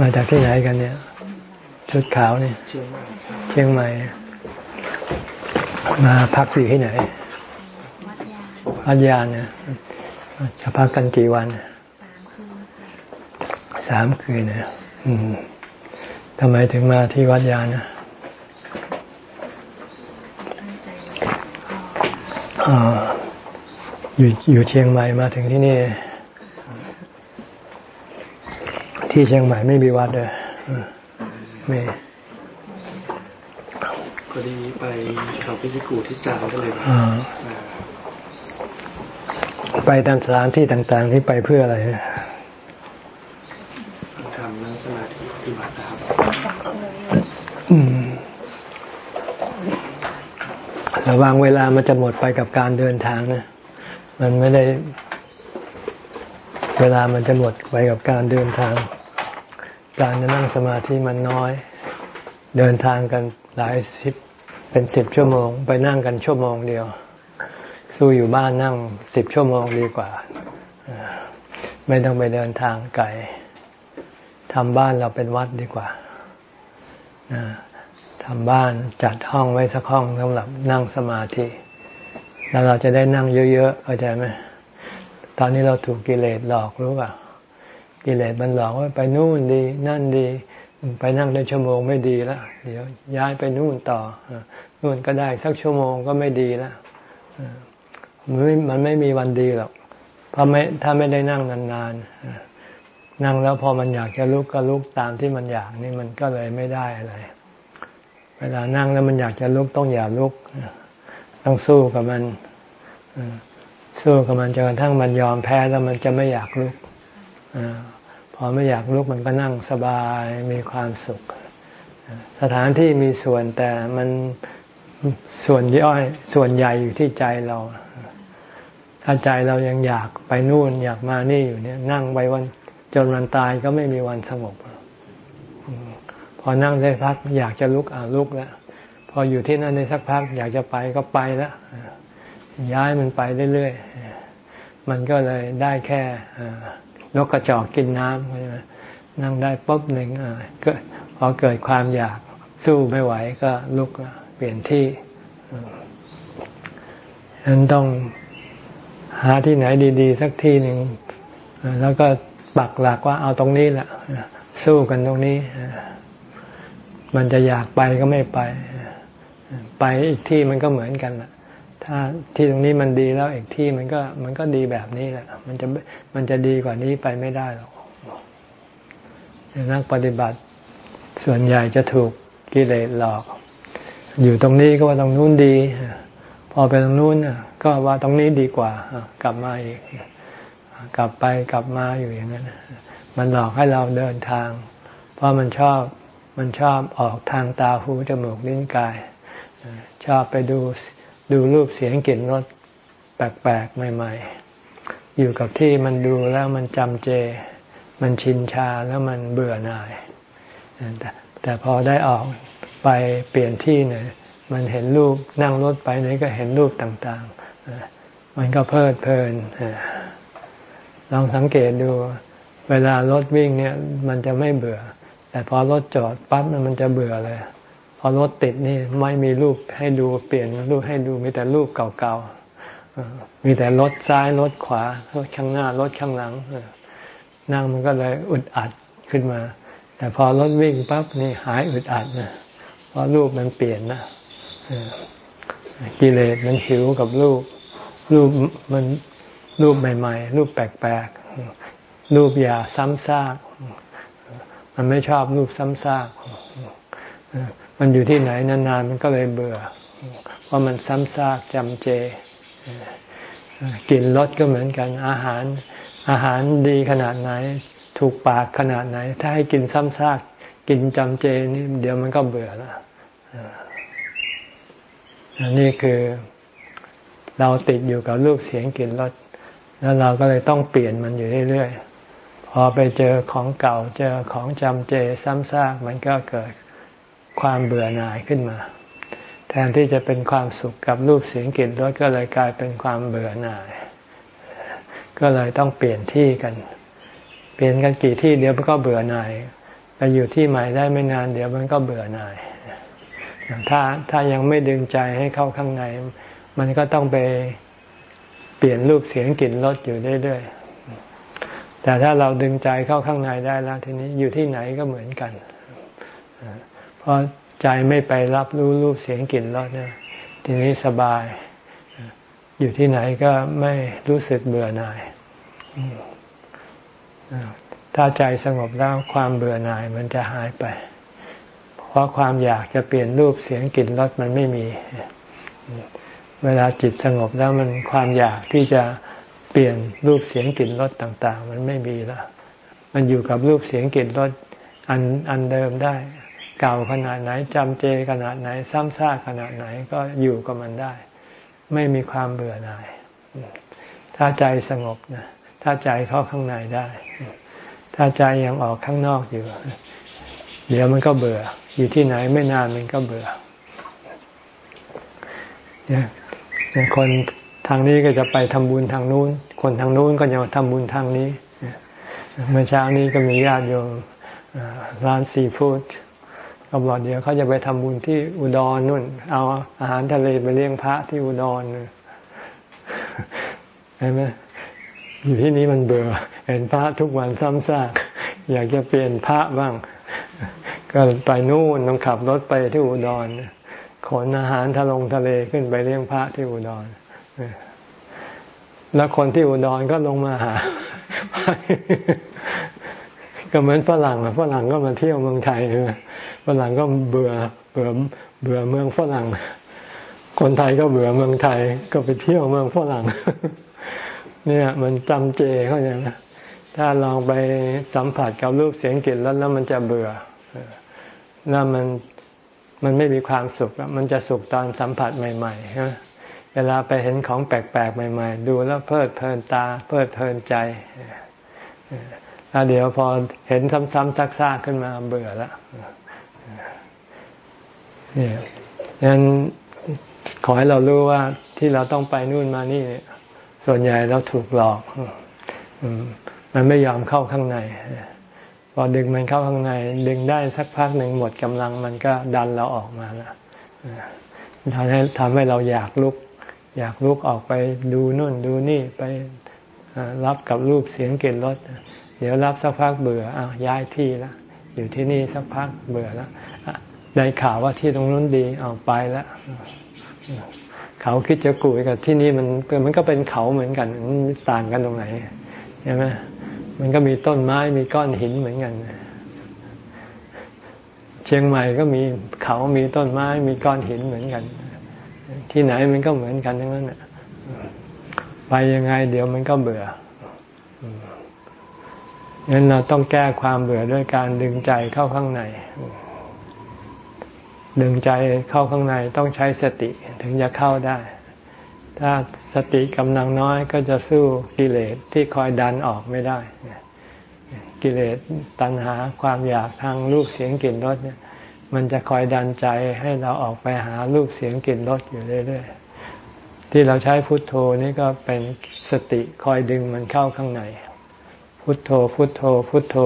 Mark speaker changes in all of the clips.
Speaker 1: มาจากที่ไหนกันเนี่ย ชุดขาวนี่เชียงใหม่ มาพักอยู่ที่ไหนวัดยานเนี่ยจะพักกันกี่วันสามคืนเนี่ยทำไมถึงมาที่วัดยานนะอยู่อยู่เชียงใหม่มาถึงที่นี่ ที่เชียงใหม่ไม่มีวัดเลยไม่
Speaker 2: พอดีไปเขาพิจิกูที่จางก็เลย
Speaker 1: ไปตามสถานที่ต่างๆที่ไปเพื่ออะไร
Speaker 2: ทำนั่งสมาธิปฏิบัติครับ
Speaker 1: ระวังเวลามันจะหมดไปกับการเดินทางนะ มันไม่ได้ เวลามันจะหมดไปกับการเดินทาง การนั่งสมาธิมันน้อย เดินทางกันหลายสิบเป็นสิบชั่วโมง ไปนั่งกันชั่วโมงเดียว สู้อยู่บ้านนั่งสิบชั่วโมงดีกว่า ไม่ต้องไปเดินทางไกลทำบ้านเราเป็นวัดดีกว่าทำบ้านจัดห้องไว้สักห้องสำหรับนั่งสมาธิ แล้วเราจะได้นั่งเยอะๆเข้าใจไหมตอนนี้เราถูกกิเลสหลอกรู้ป่ะ กิเลสมันหลอกว่าไปนู่นดี นั่นดี ไปนั่งได้ชั่วโมงไม่ดีแล้วเดี๋ยวย้ายไปนู่นต่อนู่นก็ได้สักชั่วโมงก็ไม่ดีแล้วมันมันไม่มีวันดีหรอกเพราะไม่ถ้าไม่ได้นั่งนานๆนั่งแล้วพอมันอยากจะลุกก็ลุกตามที่มันอยากนี่มันก็เลยไม่ได้อะไร เวลานั่งแล้วมันอยากจะลุกต้องอย่าลุกต้องสู้กับมันสู้กับมันจนกระทั่งมันยอมแพ้แล้วมันจะไม่อยากลุกอ พอไม่อยากลุกมันก็นั่งสบายมีความสุข สถานที่มีส่วนแต่มันส่วนย่อยส่วนใหญ่อยู่ที่ใจเรา ถ้าใจเรายังอยากไปนู่นอยากมานี่อยู่เนี่ย นั่งไปวันจนวันตายก็ไม่มีวันสงบพอนั่งได้พัก อยากจะลุกอ่าลุกแล้วพออยู่ที่นั่นในสักพัก อยากจะไปก็ไปแล้วย้ายมันไปเรื่อยๆมันก็เลยได้แค่ นกกระจอกกินน้ำใช่ไหมนั่งได้ปุ๊บหนึ่งก็พอเกิดความอยากสู้ไม่ไหวก็ลุกเปลี่ยนที่ฉะนั้นต้องหาที่ไหนดีๆ สักที่หนึ่งแล้วก็ปักหลักว่าเอาตรงนี้แหละสู้กันตรงนี้ มันจะอยากไปก็ไม่ไป ไปอีกที่มันก็เหมือนกันแหละ ถ้าที่ตรงนี้มันดีแล้วอีกที่มันก็มันก็ดีแบบนี้แหละ มันจะมันจะดีกว่านี้ไปไม่ได้หรอกนักปฏิบัติส่วนใหญ่จะถูกกิเลสหลอก อยู่ตรงนี้ก็ว่าตรงนู้นดี พอไปตรงนู้นก็ว่าตรงนี้ดีกว่ากลับมาอีกกลับไปกลับมาอยู่อย่างนั้นมันหลอกให้เราเดินทาง เพราะมันชอบมันชอบออกทางตาหูจมูกลิ้นกาย ชอบไปดู ดูรูปเสียงกลิ่นรสแปลกๆใหม่ ๆ อยู่กับที่มันดูแล้วมันจำเจ มันชินชาแล้วมันเบื่อหน่ายแต่แต่พอได้ออกไปเปลี่ยนที่เนี่ยมันเห็นรูปนั่งรถไปไหนก็เห็นรูปต่างๆ มันก็เพลิดเพลินลองสังเกตดู เวลารถวิ่งเนี่ย มันจะไม่เบื่อ แต่พอรถจอดปั๊บมันจะเบื่อเลย อรถติดนี่ไม่มีรูปให้ดูเปลี่ยนรูปให้ดูมีแต่รูปเก่าๆมีแต่รถซ้ายรถขวารถข้างหน้ารถข้างหลังนั่งมันก็เลยอึดอัดขึ้นมา แต่พอรถวิ่งปั๊บนี่หายอึดอัดนะเพราะรูปมันเปลี่ยนนะกิเลสมันหิวกับรูป รูปมันรูปใหม่ ๆ รูปแปลกๆ รูปอย่าซ้ำซาก มันไม่ชอบรูปซ้ำซาก มันอยู่ที่ไหนนานๆมันก็เลยเบื่อ เพราะมันซ้ำซากจำเจ กินรสก็เหมือนกัน อาหาร อาหารดีขนาดไหน ถูกปากขนาดไหน ถ้าให้กินซ้ำซากกินจำเจนี่เดี๋ยวมันก็เบื่อแล้วนี่คือเราติดอยู่กับรูปเสียงกลิ่นรสแล้วเราก็เลยต้องเปลี่ยนมันอยู่เรื่อยๆพอไปเจอของเก่าเจอของจำเจซ้ำซากมันก็เกิด ความเบื่อหน่ายขึ้นมา แทนที่จะเป็นความสุขกับรูปเสียงกลิ่นรสก็เลยกลายเป็นความเบื่อหน่าย ก็เลยต้องเปลี่ยนที่กัน เปลี่ยนกันกี่ที่เดี๋ยวมันก็เบื่อหน่ายไปอยู่ที่ใหม่ได้ไม่นาน เดี๋ยวมันก็เบื่อหน่ายถ้าถ้ายังไม่ดึงใจให้เข้าข้างใน มันก็ต้องไปเปลี่ยนรูปเสียงกลิ่นรสอยู่เรื่อยๆแต่ถ้าเราดึงใจเข้าข้างในได้แล้วทีนี้อยู่ที่ไหนก็เหมือนกัน เพราะใจไม่ไปรับรู้รูปเสียงกลิ่นรสเนี่ยทีนี้สบาย อยู่ที่ไหนก็ไม่รู้สึกเบื่อหน่าย ถ้าใจสงบแล้วความเบื่อหน่ายมันจะหายไป เพราะความอยากจะเปลี่ยนรูปเสียงกลิ่นรสมันไม่มี เวลาจิตสงบแล้วมันความอยากที่จะเปลี่ยนรูปเสียงกลิ่นรสต่าง ๆ มันไม่มีแล้วมันอยู่กับรูปเสียงกลิ่นรสอันอันเดิมได้ เก่าขนาดไหนจำเจขนาดไหน ซ้ำซากขนาดไหนก็อยู่กับมันได้ ไม่มีความเบื่อหน่าย ถ้าใจสงบนะถ้าใจเข้าข้างในได้ ถ้าใจยังออกข้างนอกอยู่ เดี๋ยวมันก็เบื่อ อยู่ที่ไหนไม่นานมันก็เบื่อเนี่ยคนทางนี้ก็จะไปทำบุญทางนู้น คนทางนู้นก็จะมาทำบุญทางนี้ เมื่อเช้านี้ก็มีญาติโยมร้านซีฟู้ด ก็บอกเดี๋ยวเขาจะไปทำบุญที่อุดรนู่น เอาอาหารทะเลไปเลี้ยงพระที่อุดรเห็นไหมอยู่ที่นี้มันเบื่อ เห็นพระทุกวันซ้ำซากอยากจะเปลี่ยนพระบ้าง ก็ไปนู่นต้องขับรถไปที่อุดรขนอาหารทะลงทะเลขึ้นไปเลี้ยงพระที่อุดรแล้วคนที่อุดรก็ลงมาหา ก็เหมือนฝรั่งฝรั่งก็มาเที่ยวเมืองไทยใช่ไหม ฝรั่งก็เบื่อเบื่อเบื่อเมืองฝรั่ง คนไทยก็เบื่อเมืองไทย ก็ไปเที่ยวเมืองฝรั่ง เนี่ยมันจำเจเขาอย่างนะถ้าลองไปสัมผัสกับรูปเสียงกลิ่นแล้วแล้วมันจะเบื่อแล้วมันมันไม่มีความสุขมันจะสุขตอนสัมผัสใหม่ๆใช่ไหมเวลาไปเห็นของแปลกๆใหม่ ๆ ดูแล้วเพลิดเพลินตา เพลิดเพลินใจแล้วเดี๋ยวพอเห็นซ้ำๆซักๆขึ้นมาเบื่อแล้ว เนี่ยงั้นขอให้เรารู้ว่าที่เราต้องไปนู่นมานี่ ส่วนใหญ่เราถูกหลอกมันไม่ยอมเข้าข้างในพอดึงมันเข้าข้างใน ดึงได้สักพักหนึ่งหมดกำลังมันก็ดันเราออกมาแล้วทำให้ทำให้เราอยากลุก อยากลุกออกไปดูนู่นดูนี่ไปรับกับรูปเสียงกลิ่นรสเดี๋ยวรับสักพักเบื่ออ้าวย้ายที่แล้วอยู่ที่นี่สักพักเบื่อแล้ว ได้ข่าวว่าที่ตรงนู้นดีเอาไปแล้วเขาคิดจะกูกับที่นี่มันมันก็เป็นเขาเหมือนกันมันต่างกันตรงไหนใช่ไหมมันก็มีต้นไม้มีก้อนหินเหมือนกัน เชียงใหม่ก็มีเขามีต้นไม้มีก้อนหินเหมือนกัน ที่ไหนมันก็เหมือนกันทั้งนั้นไปยังไง เดี๋ยวมันก็เบื่องั้นเราต้องแก้ความเบื่อด้วยการดึงใจเข้าข้างใน ดึงใจเข้าข้างในต้องใช้สติถึงจะเข้าได้ ถ้าสติกำลังน้อยก็จะสู้กิเลสที่คอยดันออกไม่ได้ กิเลสตัณหาความอยากทางรูปเสียงกลิ่นรสเนี่ย มันจะคอยดันใจให้เราออกไปหารูปเสียงกลิ่นรสอยู่เรื่อยๆ ที่เราใช้พุทโธนี่ก็เป็นสติคอยดึงมันเข้าข้างใน พุทโธ พุทโธ พุทโธ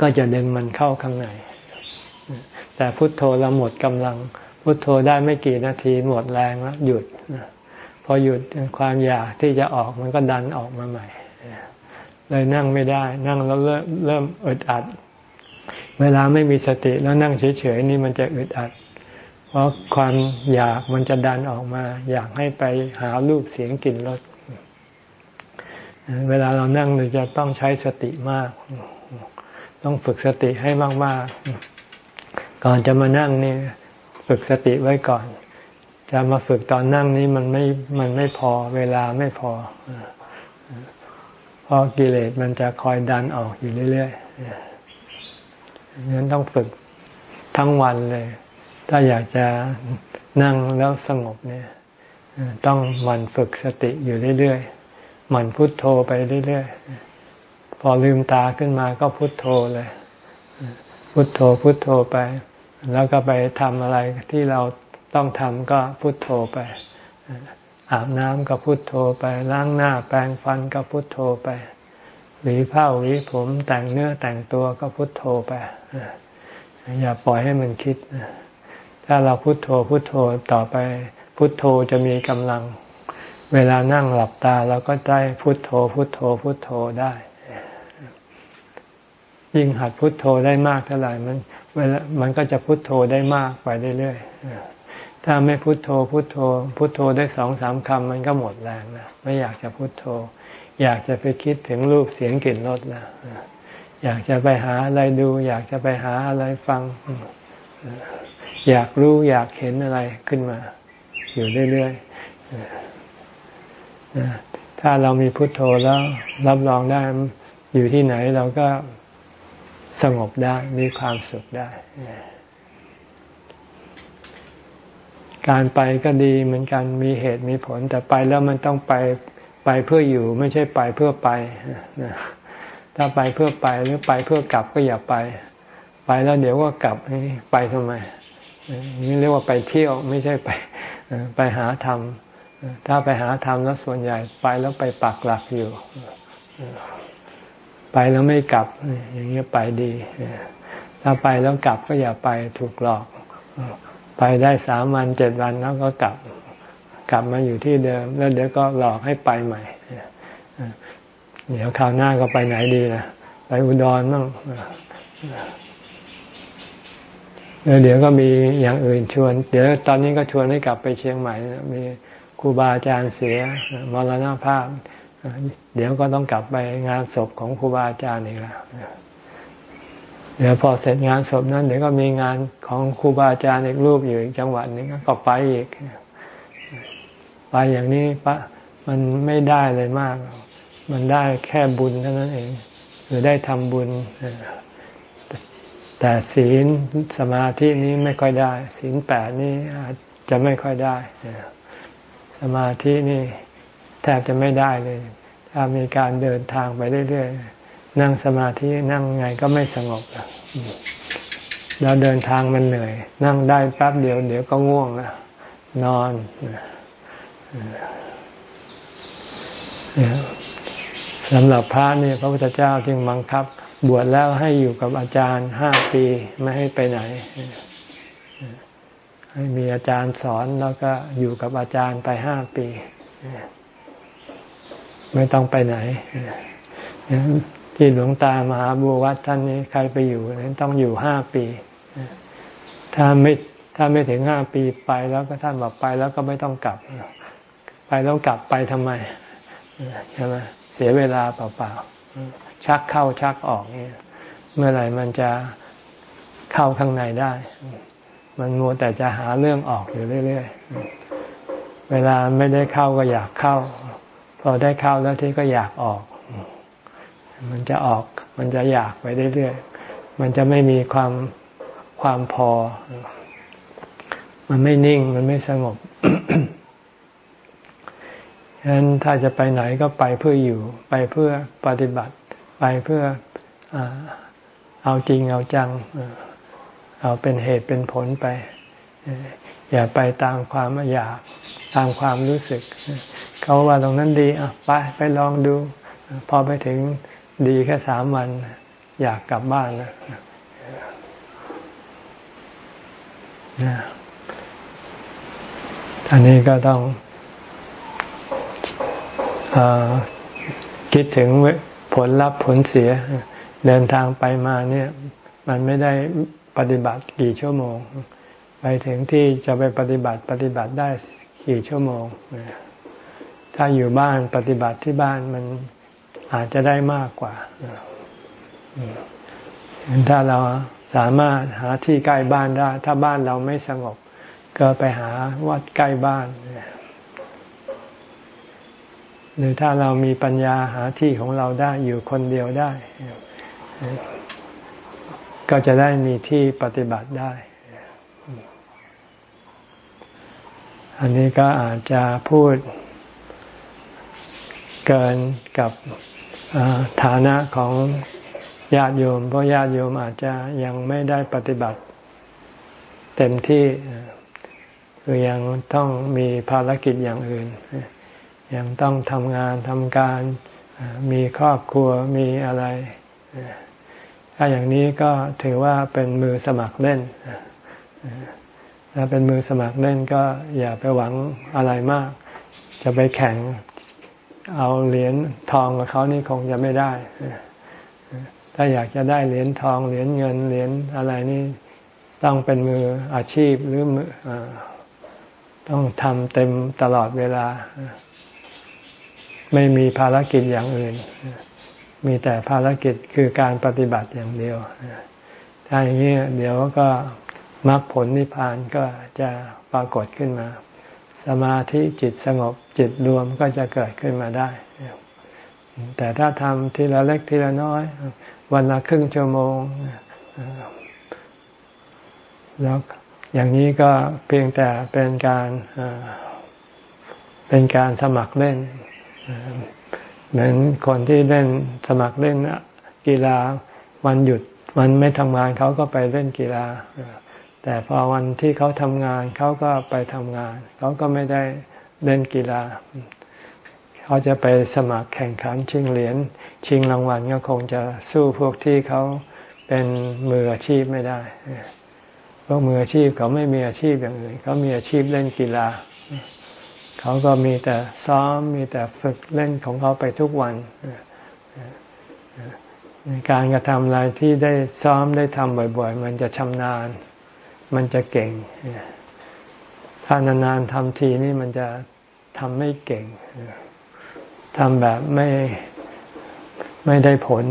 Speaker 1: ก็จะดึงมันเข้าข้างใน แต่พุทโธเราหมดกำลัง พุทโธได้ไม่กี่นาทีหมดแรงแล้วหยุดพอหยุดความอยากที่จะออกมันก็ดันออกมาใหม่เลยนั่งไม่ได้ นั่งแล้วเริ่มเริ่มอึดอัด เวลาไม่มีสติแล้วนั่งเฉยๆนี่มันจะอึดอัด เพราะความอยากมันจะดันออกมา อยากให้ไปหารูปเสียงกลิ่นรสเวลาเรานั่งเราจะต้องใช้สติมาก ต้องฝึกสติให้มากๆ ก่อนจะมานั่งนี่ฝึกสติไว้ก่อน จะมาฝึกตอนนั่งนี้มันไม่มันไม่พอเวลาไม่พอเพราะกิเลสมันจะคอยดันออกอยู่เรื่อยๆงั้นต้องฝึกทั้งวันเลย ถ้าอยากจะนั่งแล้วสงบเนี่ย ต้องมันฝึกสติอยู่เรื่อยๆมันพุทโธไปเรื่อยๆพอลืมตาขึ้นมาก็พุทโธเลย พุทโธพุทโธไป แล้วก็ไปทำอะไรที่เราต้องทำก็พุทโธไป อาบน้ำก็พุทโธไป ล้างหน้าแปรงฟันก็พุทโธไปหวีผ้าหวีผมแต่งเนื้อแต่งตัวก็พุทโธไป อย่าปล่อยให้มันคิด ถ้าเราพุทโธพุทโธต่อไป พุทโธจะมีกำลัง เวลานั่งหลับตาเราก็ได้พุทโธพุทโธพุทโธได้ ยิ่งหัดพุทโธได้มากเท่าไหร่มันเวลามันก็จะพุทโธได้มากไปเรื่อยๆถ้าไม่พุทโธพุทโธ พุทโธได้สองสามคำมันก็หมดแรงนะไม่อยากจะพุทโธ อยากจะไปคิดถึงรูปเสียงกลิ่นรสแล้วอยากจะไปหาอะไรดู อยากจะไปหาอะไรฟัง อยากรู้อยากเห็นอะไรขึ้นมา อยู่เรื่อยๆถ้าเรามีพุทโธแล้วรับรองได้อยู่ที่ไหนเราก็ สงบได้มีความสุขได้ การไปก็ดีเหมือนกันมีเหตุมีผล แต่ไปแล้วมันต้องไปไปเพื่ออยู่ไม่ใช่ไปเพื่อไปถ้าไปเพื่อไปหรือไปเพื่อกลับก็อย่าไป ไปแล้วเดี๋ยวก็กลับไปทำไมนี่เรียกว่าไปเที่ยวไม่ใช่ไปไปหาธรรมถ้าไปหาธรรมแล้วส่วนใหญ่ไปแล้วไปปักหลักอยู่ ไปแล้วไม่กลับ อย่างเงี้ยไปดี ถ้าไปแล้วกลับก็อย่าไปถูกหลอก ไปได้สามวันเจ็ดวันแล้วก็กลับ กลับมาอยู่ที่เดิม แล้วเดี๋ยวก็หลอกให้ไปใหม่เดี๋ยวคราวหน้าก็ไปไหนดีนะไปอุดรมั่งแล้วเดี๋ยวก็มีอย่างอื่นชวน เดี๋ยวตอนนี้ก็ชวนให้กลับไปเชียงใหม่มีครูบาอาจารย์เสียมรณภาพ เดี๋ยวก็ต้องกลับไปงานศพของครูบาอาจารย์อีกแล้วเดี๋ยวพอเสร็จงานศพนั้นเดี๋ยวก็มีงานของครูบาอาจารย์อีกรูปอยู่อีกจังหวัดนึงก็ไปอีก ไปอย่างนี้ปะมันไม่ได้เลยมาก มันได้แค่บุญเท่านั้นเอง หรือได้ทำบุญ แต่ศีลสมาธินี้ไม่ค่อยได้ ศีลแปดนี้อาจจะไม่ค่อยได้ สมาธินี่แทบจะไม่ได้เลย มีการเดินทางไปเรื่อยๆ นั่งสมาธินั่งไงก็ไม่สงบแล้วเดินทางมันเหนื่อย นั่งได้แป๊บเดียวเดี๋ยวก็ง่วงนะนอนสำหรับพระเนี่ยพระพุทธเจ้าจึงบังคับ บวชแล้วให้อยู่กับอาจารย์ห้าปีไม่ให้ไปไหน ให้มีอาจารย์สอนแล้วก็อยู่กับอาจารย์ไปห้าปี ไม่ต้องไปไหนที่หลวงตามหาบัววัดท่านนี้ใครไปอยู่นั้นต้องอยู่ห้าปี ถ้าไม่ถ้าไม่ถึงห้าปีไปแล้วก็ท่านบอกไปแล้วก็ไม่ต้องกลับ ไปแล้วกลับไปทำไมใช่ไหมเสียเวลาเปล่าๆชักเข้าชักออกเนี่ยเมื่อไหร่มันจะเข้าข้างในได้ มันมัวแต่จะหาเรื่องออกอยู่เรื่อยๆเวลาไม่ได้เข้าก็อยากเข้า อได้เข้าแล้วที่ก็อยากออก มันจะออก มันจะอยากไปเรื่อยๆ มันจะไม่มีความความพอ มันไม่นิ่ง มันไม่สงบฉะนั้นถ้าจะไปไหนก็ไปเพื่ออยู่ ไปเพื่อปฏิบัติ ไปเพื่อเอาจริงเอาจัง เอาเป็นเหตุเป็นผลไป อย่าไปตามความอยาก ตามความรู้สึก เขาว่าตรงนั้นดีอะไปไปลองดู พอไปถึงดีแค่สามวัน อยากกลับบ้านนะนะอันนี้ก็ต้องอคิดถึงผลลัพธ์ผลเสีย เดินทางไปมาเนี่ย มันไม่ได้ปฏิบัติกี่ชั่วโมง ไปถึงที่จะไปปฏิบัติปฏิบัติได้กี่ชั่วโมง ถ้าอยู่บ้านปฏิบัติที่บ้านมันอาจจะได้มากกว่าถ้าเราสามารถหาที่ใกล้บ้านได้ ถ้าบ้านเราไม่สงบ ก็ไปหาวัดใกล้บ้านหรือถ้าเรามีปัญญาหาที่ของเราได้อยู่คนเดียวได้ ก็จะได้มีที่ปฏิบัติได้ อันนี้ก็อาจจะพูด เกินกับฐานะของญาติโยม เพราะญาติโยมอาจจะยังไม่ได้ปฏิบัติ เต็มที่คือยังต้องมีภารกิจอย่างอื่น ยังต้องทำงานทำการมีครอบครัวมีอะไร ถ้าอย่างนี้ก็ถือว่าเป็นมือสมัครเล่นถ้าเป็นมือสมัครเล่นก็อย่าไปหวังอะไรมาก จะไปแข่ง เอาเหรียญทองกับเขานี่คงจะไม่ได้ ถ้าอยากจะได้เหรียญทองเหรียญเงินเหรียญอะไรนี่ต้องเป็นมืออาชีพหรือมือต้องทำเต็มตลอดเวลา ไม่มีภารกิจอย่างอื่น มีแต่ภารกิจคือการปฏิบัติอย่างเดียว ถ้าอย่างนี้เดี๋ยวก็มรรคผลนิพพานก็จะปรากฏขึ้นมา สมาธิจิตสงบจิตรวมก็จะเกิดขึ้นมาได้ แต่ถ้าทำทีละเล็กทีละน้อย วันละครึ่งชั่วโมงแล้วอย่างนี้ก็เพียงแต่เป็นการเป็นการสมัครเล่น เหมือนคนที่เล่นสมัครเล่นกีฬาวันหยุดวันไม่ทำงานเขาก็ไปเล่นกีฬา แต่พอวันที่เขาทำงานเขาก็ไปทำงาน เขาก็ไม่ได้เล่นกีฬา เขาจะไปสมัครแข่งขันชิงเหรียญชิงรางวัลก็คงจะสู้พวกที่เขาเป็นมืออาชีพไม่ได้พวกมืออาชีพเขาไม่มีอาชีพอย่างอื่นเขามีอาชีพเล่นกีฬา เขาก็มีแต่ซ้อมมีแต่ฝึกเล่นของเขาไปทุกวันการกระทำอะไรที่ได้ซ้อมได้ทำบ่อย ๆ มันจะชำนาญ มันจะเก่ง ถ้านานๆทำทีนี่มันจะทำไม่เก่งทำแบบไม่ไม่ได้ผล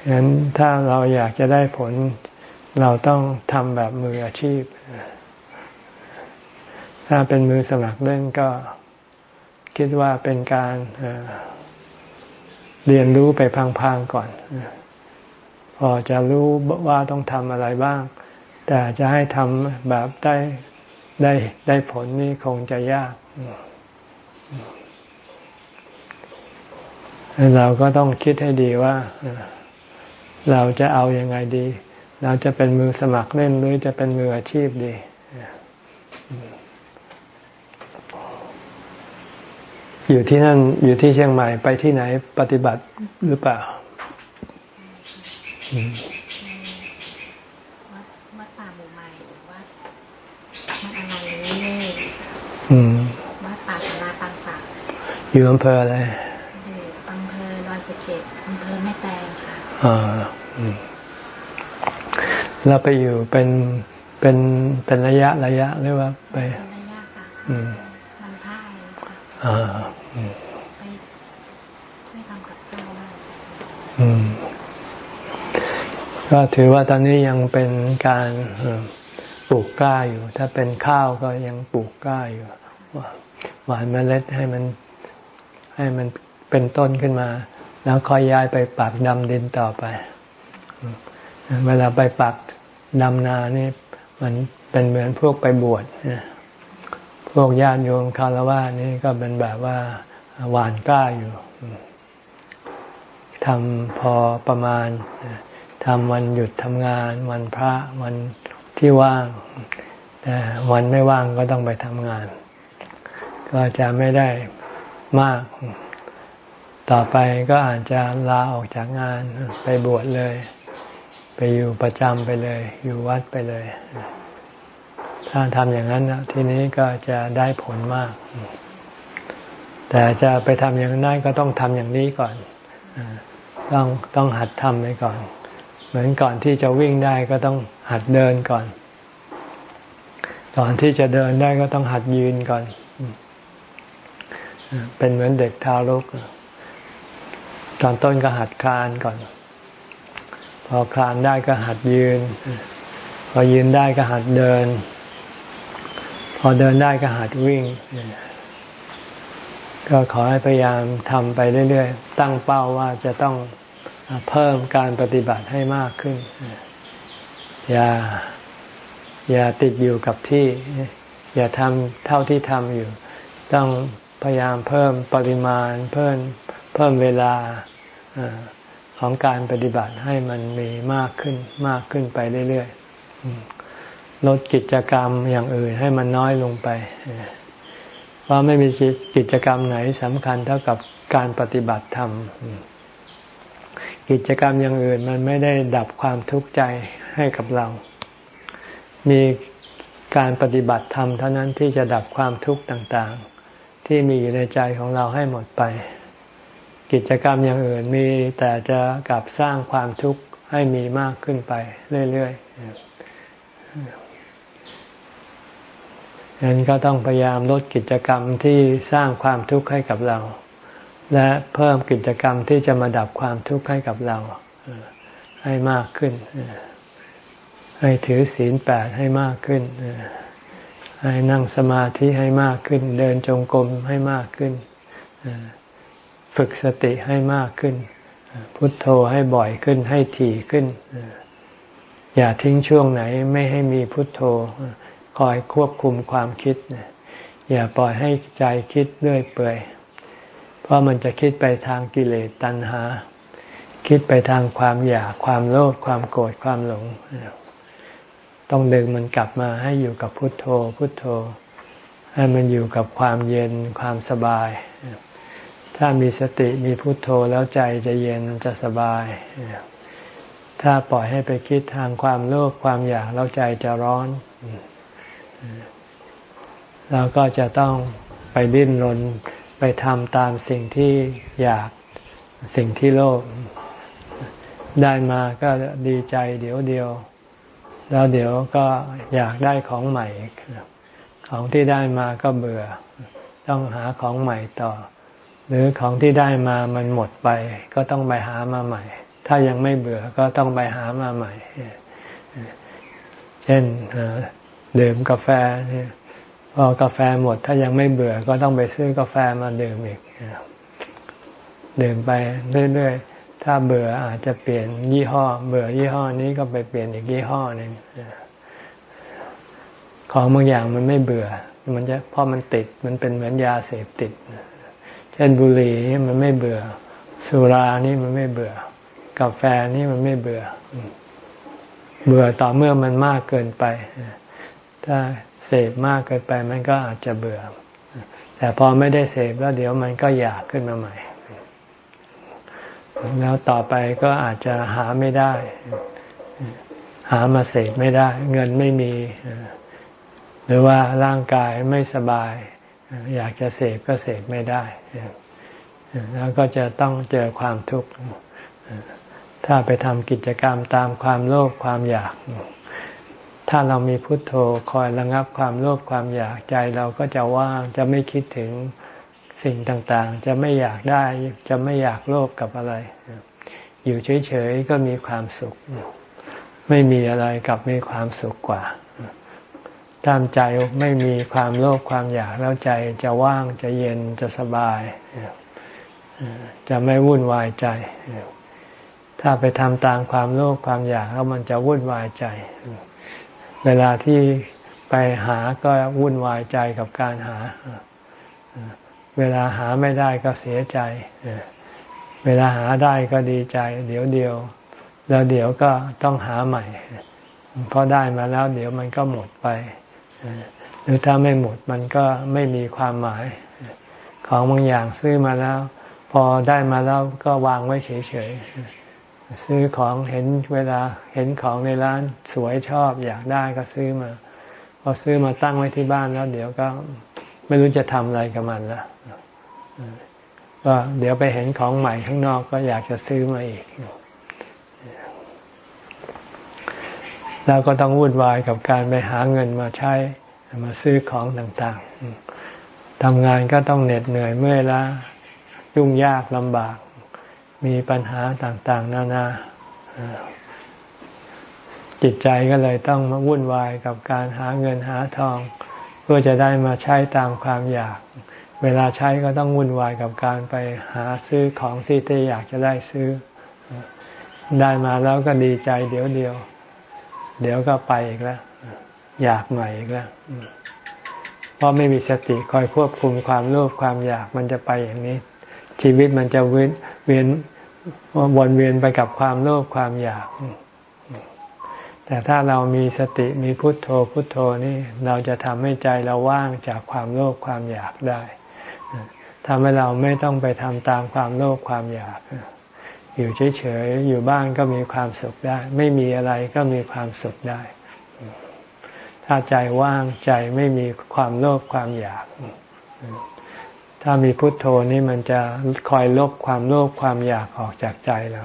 Speaker 1: ฉะนั้นถ้าเราอยากจะได้ผล เราต้องทำแบบมืออาชีพ ถ้าเป็นมือสมัครเล่นก็คิดว่าเป็นการเรียนรู้ไปพังๆก่อน อจะรู้ว่าต้องทำอะไรบ้าง แต่จะให้ทำแบบได้ได้ได้ผลนี่คงจะยากเราก็ต้องคิดให้ดีว่า เราจะเอาอยัางไงดี เราจะเป็นมือสมัครเล่นหรือจะเป็นมืออาชีพดีอยู่ที่นั่นอยู่ที่เชียงใหม่ไปที่ไหนปฏิบัติหรือเปล่า
Speaker 3: วัดป่าหมู่ใหม่วัดอะไรนี่วัดป่าสาราปังสา
Speaker 1: อยู่อำเภออะไร
Speaker 3: อยู่อำเภอดอยสะเก็ดอำเภอแม่แตงค่ะ
Speaker 1: อ่าเราไปอยู่เป็นเป็นเป็นระยะระยะหรือว่าไป
Speaker 3: ระยะค่ะ
Speaker 1: อืม
Speaker 3: มันพ่าย
Speaker 1: อ่า
Speaker 3: ก็
Speaker 1: ถือว่าตอนนี้ยังเป็นการปลูกกล้าอยู่ ถ้าเป็นข้าวก็ยังปลูกกล้าอยู่หวานเมล็ดให้มันให้มันเป็นต้นขึ้นมา แล้วค่อยย้ายไปปักดำดินต่อไป เวลาไปปักดำนานี่ มันเป็นเหมือนพวกไปบวชพวกญาติโยมคารวะนี่ก็เป็นแบบว่าหวานกล้าอยู่ทำพอประมาณ ทำวันหยุดทำงาน วันพระวันที่ว่าง แต่วันไม่ว่างก็ต้องไปทำงาน ก็จะไม่ได้มาก ต่อไปก็อาจจะลาออกจากงานไปบวชเลย ไปอยู่ประจำไปเลย อยู่วัดไปเลย ถ้าทำอย่างนั้นทีนี้ก็จะได้ผลมาก แต่จะไปทำอย่างนั้นก็ต้องทำอย่างนี้ก่อนต้องต้องหัดทำไปก่อน เหมือนก่อนที่จะวิ่งได้ก็ต้องหัดเดินก่อน ก่อนที่จะเดินได้ก็ต้องหัดยืนก่อน เป็นเหมือนเด็กทารก ตอนต้นก็หัดคลานก่อน พอคลานได้ก็หัดยืน พอยืนได้ก็หัดเดิน พอเดินได้ก็หัดวิ่งก็ขอให้พยายามทำไปเรื่อย ๆ ตั้งเป้าว่าจะต้อง เพิ่มการปฏิบัติให้มากขึ้น อย่า อย่าติดอยู่กับที่ อย่าทำเท่าที่ทำอยู่ ต้องพยายามเพิ่มปริมาณ เพิ่มเพิ่มเวลาของการปฏิบัติให้มันมีมากขึ้นมากขึ้นไปเรื่อยๆลดกิจกรรมอย่างอื่นให้มันน้อยลงไป เพราะไม่มีกิจกรรมไหนสำคัญเท่ากับการปฏิบัติธรรม กิจกรรมอย่างอื่นมันไม่ได้ดับความทุกข์ใจให้กับเรา มีการปฏิบัติธรรมเท่านั้นที่จะดับความทุกข์ต่างๆ ที่มีอยู่ในใจของเราให้หมดไป กิจกรรมอย่างอื่นมีแต่จะกลับสร้างความทุกข์ให้มีมากขึ้นไปเรื่อยๆฉะนั้นก็ต้องพยายามลดกิจกรรมที่สร้างความทุกข์ให้กับเรา และเพิ่มกิจกรรมที่จะมาดับความทุกข์ให้กับเราให้มากขึ้น ให้ถือศีลแปดให้มากขึ้น ให้นั่งสมาธิให้มากขึ้น เดินจงกรมให้มากขึ้น ฝึกสติให้มากขึ้น พุทโธให้บ่อยขึ้น ให้ถี่ขึ้น อย่าทิ้งช่วงไหนไม่ให้มีพุทโธ คอยควบคุมความคิด อย่าปล่อยให้ใจคิดเรื่อยเปื่อย เพราะมันจะคิดไปทางกิเลสตัณหา คิดไปทางความอยากความโลภความโกรธความหลง ต้องดึงมันกลับมาให้อยู่กับพุทโธ พุทโธ ให้มันอยู่กับความเย็นความสบาย ถ้ามีสติมีพุทโธแล้วใจจะเย็นจะสบาย ถ้าปล่อยให้ไปคิดทางความโลภความอยากแล้วใจจะร้อนเราก็จะต้องไปดิ้นรน ทำตามสิ่งที่อยากสิ่งที่โลภได้มาก็ดีใจเดี๋ยวเดียว แล้วเดี๋ยวก็อยากได้ของใหม่ของที่ได้มาก็เบื่อ ต้องหาของใหม่ต่อ หรือของที่ได้มามันหมดไป ก็ต้องไปหามาใหม่ ถ้ายังไม่เบื่อก็ต้องไปหามาใหม่ เช่นดื่มกาแฟ พอกาแฟหมดถ้ายังไม่เบื่อก็ต้องไปซื้อกาแฟมาดื่มอีกดื่มไปเรื่อยๆ ถ้าเบื่ออาจจะเปลี่ยนยี่ห้อ เบื่อยี่ห้อนี้ก็ไปเปลี่ยนอีกยี่ห้อหนึ่งของบางอย่างมันไม่เบื่อ มันจะพราะมันติดมันเป็นเหมือนยาเสพติดเช่นบุหรี่มันไม่เบื่อ สุรานี่มันไม่เบื่อ กาแฟนี่มันไม่เบื่อ เบื่อต่อเมื่อมันมากเกินไป ถ้า เสพมากเกินไปมันก็อาจจะเบื่อ แต่พอไม่ได้เสพแล้วเดี๋ยวมันก็อยากขึ้นมาใหม่ แล้วต่อไปก็อาจจะหาไม่ได้ หามาเสพไม่ได้ เงินไม่มี หรือว่าร่างกายไม่สบาย อยากจะเสพก็เสพไม่ได้ แล้วก็จะต้องเจอความทุกข์ถ้าไปทำกิจกรรมตามความโลภความอยาก ถ้าเรามีพุทโธคอยระงับความโลภความอยากใจเราก็จะว่างจะไม่คิดถึงสิ่งต่างๆ จะไม่อยากได้จะไม่อยากโลภกับอะไร อยู่เฉยๆก็มีความสุข ไม่มีอะไรกับมีความสุขกว่าตามใจไม่มีความโลภความอยากแล้วใจจะว่างจะเย็นจะสบาย จะไม่วุ่นวายใจ ถ้าไปทำตามความโลภความอยากแล้วมันจะวุ่นวายใจ เวลาที่ไปหาก็วุ่นวายใจกับการหา เวลาหาไม่ได้ก็เสียใจ เวลาหาได้ก็ดีใจ เดี๋ยวเดียว แล้วเดี๋ยวก็ต้องหาใหม่ เพราะได้มาแล้วเดี๋ยวมันก็หมดไป หรือถ้าไม่หมดมันก็ไม่มีความหมาย ของบางอย่างซื้อมาแล้ว พอได้มาแล้วก็วางไว้เฉยๆ ซื้อของเห็นเวลาเห็นของในร้านสวยชอบอยากได้ก็ซื้อมา พอซื้อมาตั้งไว้ที่บ้านแล้ว เดี๋ยวก็ไม่รู้จะทำอะไรกับมันละก็เดี๋ยวไปเห็นของใหม่ข้างนอกก็อยากจะซื้อมาอีก แล้วก็ต้องวุ่นวายกับการไปหาเงินมาใช้มาซื้อของต่างๆทำงานก็ต้องเหน็ดเหนื่อยเมื่อยล้ายุ่งยากลำบาก มีปัญหาต่างๆ นานาจิตใจก็เลยต้องมาวุ่นวายกับการหาเงินหาทอง เพื่อจะได้มาใช้ตามความอยาก เวลาใช้ก็ต้องวุ่นวายกับการไปหาซื้อของที่ที่อยากจะได้ซื้อ ได้มาแล้วก็ดีใจเดี๋ยวเดียว เดี๋ยวก็ไปอีกแล้ว อยากใหม่อีกแล้วเพราะไม่มีสติคอยควบคุมความโลภความอยากมันจะไปอย่างนี้ ชีวิตมันจะเวียนเวียน วนเวียนไปกับความโลภความอยาก แต่ถ้าเรามีสติมีพุทโธพุทโธนี่เราจะทำให้ใจเราว่างจากความโลภความอยากได้ทำให้เราไม่ต้องไปทำตามความโลภความอยาก อยู่เฉยๆ อยู่บ้านก็มีความสุขได้ ไม่มีอะไรก็มีความสุขได้ ถ้าใจว่างใจไม่มีความโลภความอยาก ถ้ามีพุทโธนี่มันจะคอยลบความโลภความอยากออกจากใจเรา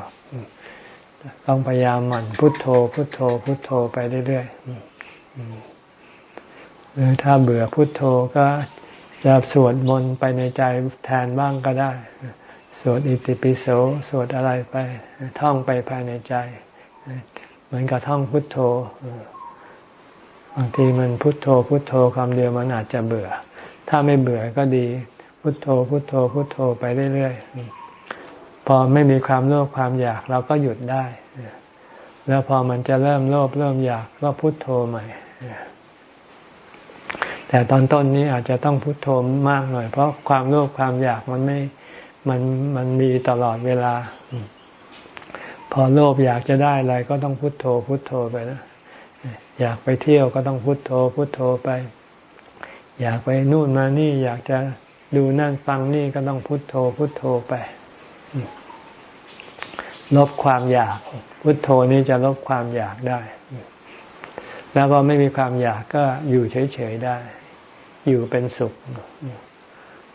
Speaker 1: ต้องพยายามหมั่นพุทโธ พุทโธ พุทโธไปเรื่อยๆหรือถ้าเบื่อพุทโธก็จะสวดมนต์ไปในใจแทนบ้างก็ได้ สวดอิติปิโสสวดอะไรไป ท่องไปภายในใจ เหมือนกับท่องพุทโธบางทีมันพุทโธพุทโธคำเดียวมันอาจจะเบื่อ ถ้าไม่เบื่อก็ดี พุทโธ พุทโธ พุทโธไปเรื่อยๆ พอไม่มีความโลภความอยากเราก็หยุดได้ แล้วพอมันจะเริ่มโลภเริ่มอยากก็พุทโธใหม่แต่ตอนต้นนี้อาจจะต้องพุทโธมากหน่อย เพราะความโลภความอยากมันไม่ มันมันมีตลอดเวลา พอโลภอยากจะได้อะไรก็ต้องพุโทโธ พุโทโธไปนะอยากไปเที่ยวก็ต้องพุโทโธ พุโทโธไป อยากไปนู่นมานี่อยากจะ ดูนั่นฟังนี่ก็ต้องพุโทโธ พุโทโธไป ลบความอยาก พุโทโธนี้จะลบความอยากได้ แล้วพอไม่มีความอยากก็อยู่เฉยๆได้ อยู่เป็นสุข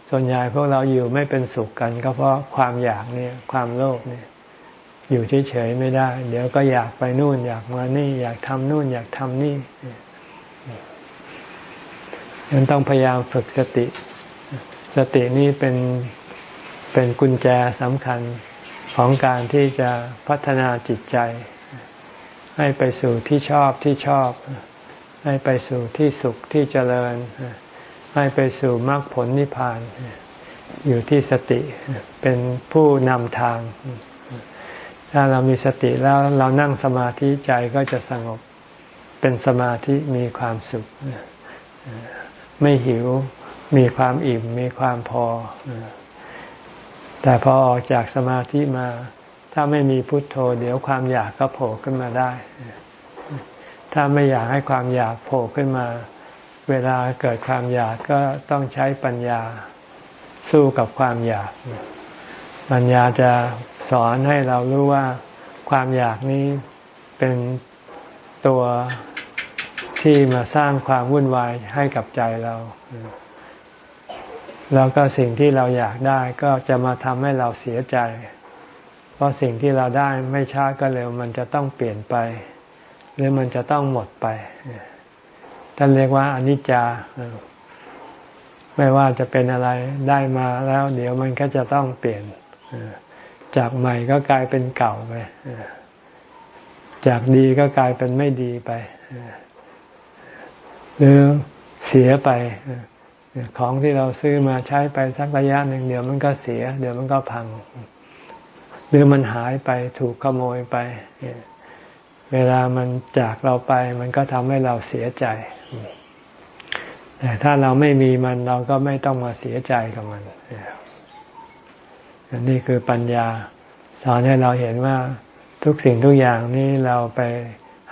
Speaker 1: ส่วนใหญ่พวกเราอยู่ไม่เป็นสุขกัน ก็เพราะความอยากเนี่ย ความโลภเนี่ย อยู่เฉยๆไม่ได้ เดี๋ยวก็อยากไปนู่น อยากมานี่ อยากทำนู่น อยากทำนี่ยังต้องพยายามฝึกสติ สตินี่เป็นเป็นกุญแจสำคัญของการที่จะพัฒนาจิตใจ ให้ไปสู่ที่ชอบที่ชอบ ให้ไปสู่ที่สุขที่เจริญ ให้ไปสู่มรรคผลนิพพาน อยู่ที่สติเป็นผู้นำทาง ถ้าเรามีสติแล้วเรานั่งสมาธิใจก็จะสงบเป็นสมาธิมีความสุข ไม่หิว มีความอิ่มมีความพอ แต่พอออกจากสมาธิมา ถ้าไม่มีพุทโธ เดี๋ยวความอยากก็โผล่ขึ้นมาได้ ถ้าไม่อยากให้ความอยากโผล่ขึ้นมา เวลาเกิดความอยากก็ต้องใช้ปัญญาสู้กับความอยาก ปัญญาจะสอนให้เรารู้ว่าความอยากนี้เป็นตัวที่มาสร้างความวุ่นวายให้กับใจเรา แล้วก็สิ่งที่เราอยากได้ก็จะมาทำให้เราเสียใจ เพราะสิ่งที่เราได้ไม่ช้าก็เร็ว มันจะต้องเปลี่ยนไป หรือมันจะต้องหมดไปท่านเรียกว่าอนิจจาไม่ว่าจะเป็นอะไรได้มาแล้ว เดี๋ยวมันก็จะต้องเปลี่ยนจากใหม่ก็กลายเป็นเก่าไปจากดีก็กลายเป็นไม่ดีไปหรือเสียไป ของที่เราซื้อมาใช้ไปสักระยะหนึ่งเดี๋ยวมันก็เสีย เดี๋ยวมันก็พังหรือมันหายไปถูกขโมยไป เวลามันจากเราไป มันก็ทำให้เราเสียใจ แต่ถ้าเราไม่มีมันเราก็ไม่ต้องมาเสียใจกับมันนี่คือปัญญา สอนให้เราเห็นว่าทุกสิ่งทุกอย่างนี้เราไป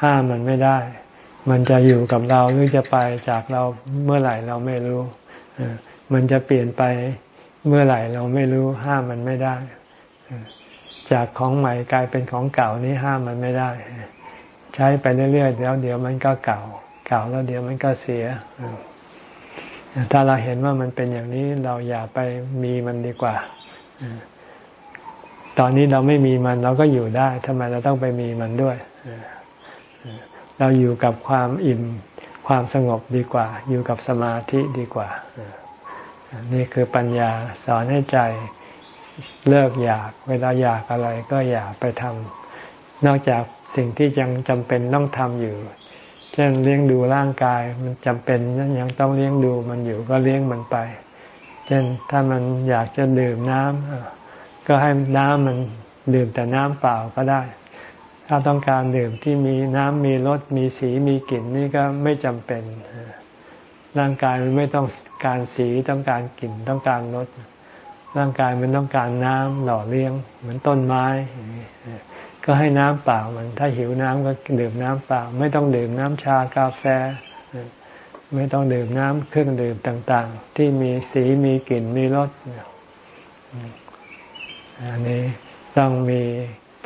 Speaker 1: ห้ามมันไม่ได้ มันจะอยู่กับเราหรือจะไปจากเราเมื่อไหร่เราไม่รู้ มันจะเปลี่ยนไปเมื่อไหร่เราไม่รู้ห้ามมันไม่ได้ จากของใหม่กลายเป็นของเก่านี่ห้ามมันไม่ได้ ใช้ไปเรื่อยๆเดี๋ยวเดี๋ยวมันก็เก่า เก่าแล้วเดี๋ยวมันก็เสีย ถ้าเราเห็นว่ามันเป็นอย่างนี้เราอย่าไปมีมันดีกว่า ตอนนี้เราไม่มีมันเราก็อยู่ได้ทำไมเราต้องไปมีมันด้วย เราอยู่กับความอิ่ม ความสงบดีกว่า อยู่กับสมาธิดีกว่า นี่คือปัญญาสอนให้ใจเลิกอยาก เวลาอยากอะไรก็อยากไปทำนอกจากสิ่งที่ยังจำเป็นต้องทำอยู่ เช่นเลี้ยงดูร่างกายมันจำเป็นยังต้องเลี้ยงดูมันอยู่ก็เลี้ยงมันไป เช่นถ้ามันอยากจะดื่มน้ำก็ให้น้ำมันดื่มแต่น้ำเปล่าก็ได้ ถ้าต้องการดื่มที่มีน้ำมีรสมีสีมีกลิ่นนี่ก็ไม่จำเป็น ร่างกายมันไม่ต้องการสีต้องการกลิ่นต้องการรสร่างกายมันต้องการน้ำหล่อเลี้ยง เหมือนต้นไม้ ก็ให้น้ำเปล่ามัน ถ้าหิวน้ำก็ดื่มน้ำเปล่า ไม่ต้องดื่มน้ำชากาแฟ ไม่ต้องดื่มน้ำเครื่องดื่มต่าง ๆ ที่มีสีมีกลิ่นมีรสอันนี้ต้องมี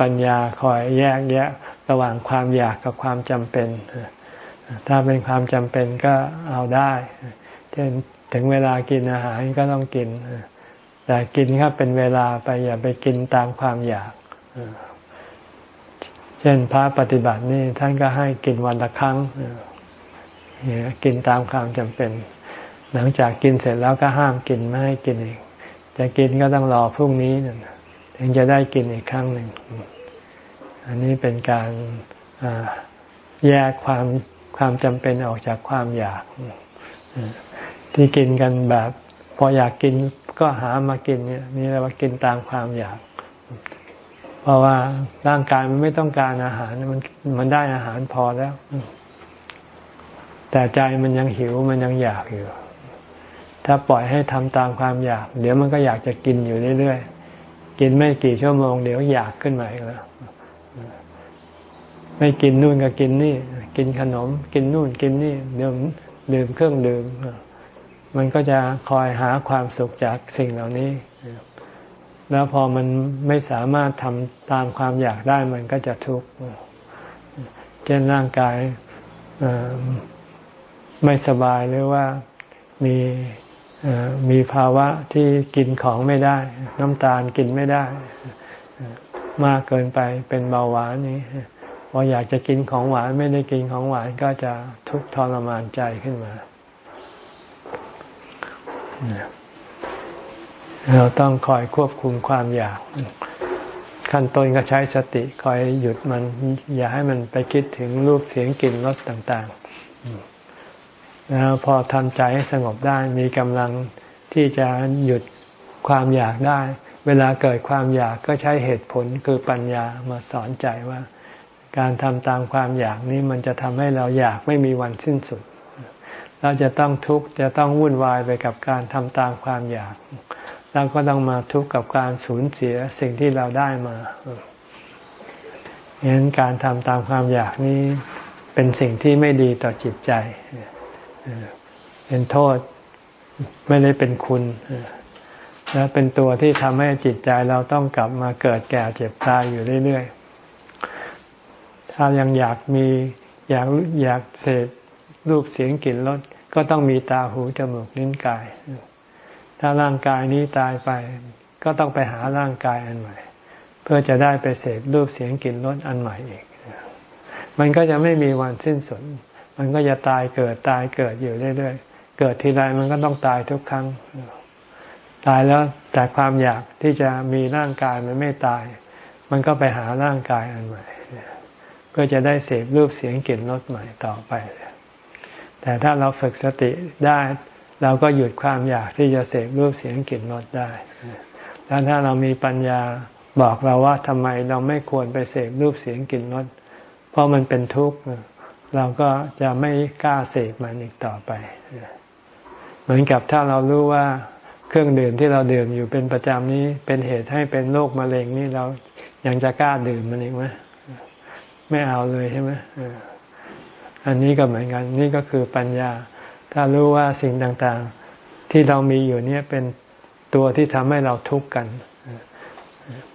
Speaker 1: ปัญญาคอยแยกแยะระหว่างความอยากกับความจำเป็น ถ้าเป็นความจำเป็นก็เอาได้เช่นถึงเวลากินอาหารก็ต้องกิน แต่กินก็เป็นเวลาไปอย่าไปกินตามความอยาก เช่นพระปฏิบัตินี่ท่านก็ให้กินวันละครั้งกินตามความจำเป็น หลังจากกินเสร็จแล้วก็ห้ามกินไม่ให้กินอีกจะกินก็ต้องรอพรุ่งนี้ ถึงจะได้กินอีกครั้งหนึ่ง อันนี้เป็นการแยกความความจำเป็นออกจากความอยาก ที่กินกันแบบ พออยากกินก็หามากินเนี่ยนี่เรียกว่ากินตามความอยาก เพราะว่าร่างกายมันไม่ต้องการอาหารมันมันได้อาหารพอแล้ว แต่ใจมันยังหิวมันยังอยากอยู่ ถ้าปล่อยให้ทำตามความอยาก เดี๋ยวมันก็อยากจะกินอยู่เรื่อยๆ กินไม่กี่ชั่วโมงเดี๋ยวอยากขึ้นมาอีกแล้ว ไม่กินนู่นก็กินนี่ กินขนม กินนู่นกินนี่ดื่มดื่มเครื่องดื่มมันก็จะคอยหาความสุขจากสิ่งเหล่านี้ แล้วพอมันไม่สามารถทำตามความอยากได้มันก็จะทุกข์เช่นร่างกายไม่สบายหรือว่ามี มีภาวะที่กินของไม่ได้ น้ำตาลกินไม่ได้ มากเกินไปเป็นเบาหวานนี้พออยากจะกินของหวานไม่ได้กินของหวานก็จะทุกข์ทรมานใจขึ้นมาเราต้องคอยควบคุมความอยาก ขั้นต้นก็ใช้สติคอยหยุดมัน อย่าให้มันไปคิดถึงรูปเสียงกลิ่นรสต่าง ๆ แล้วพอทำใจให้สงบได้มีกำลังที่จะหยุดความอยากได้ เวลาเกิดความอยากก็ใช้เหตุผลคือปัญญามาสอนใจว่า การทำตามความอยากนี้มันจะทำให้เราอยากไม่มีวันสิ้นสุด เราจะต้องทุกข์จะต้องวุ่นวายไปกับการทำตามความอยากเราก็ต้องมาทุกข์กับการสูญเสียสิ่งที่เราได้มาฉะนั้นการทำตามความอยากนี้เป็นสิ่งที่ไม่ดีต่อจิตใจ เป็นโทษไม่ได้เป็นคุณและเป็นตัวที่ทำให้จิตใจเราต้องกลับมาเกิดแก่เจ็บตายอยู่เรื่อยๆ ถ้ายังอยากมีอยากอยากเสพรูปเสียงกลิ่นรสก็ต้องมีตาหูจมูกลิ้นกาย ถ้าร่างกายนี้ตายไป ก็ต้องไปหาร่างกายอันใหม่ เพื่อจะได้ไปเสพรูปเสียงกลิ่นรสอันใหม่อีก มันก็จะไม่มีวันสิ้นสุด มันก็จะตายเกิดตายเกิดอยู่เรื่อยๆ เกิดทีไรมันก็ต้องตายทุกครั้ง ตายแล้วแต่ความอยากที่จะมีร่างกายมันไม่ตาย มันก็ไปหาร่างกายอันใหม่เพื่อจะได้เสพรูปเสียงกลิ่นรสใหม่ต่อไป แต่ถ้าเราฝึกสติได้เราก็หยุดความอยากที่จะเสพรูปเสียงกลิ่นรสได้ แล้วถ้าเรามีปัญญาบอกเราว่าทำไมเราไม่ควรไปเสพรูปเสียงกลิ่นรส เพราะมันเป็นทุกข์ เราก็จะไม่กล้าเสพมันอีกต่อไป เหมือนกับถ้าเรารู้ว่าเครื่องดื่มที่เราดื่มอยู่เป็นประจำนี้ เป็นเหตุให้เป็นโรคมะเร็งนี่เรายังจะกล้าดื่มมันอีกไหมไม่เอาเลยใช่ไหมอันนี้ก็เหมือนกัน นี่ก็คือปัญญา ถ้ารู้ว่าสิ่งต่างๆ ที่เรามีอยู่เนี่ยเป็นตัวที่ทำให้เราทุกข์กัน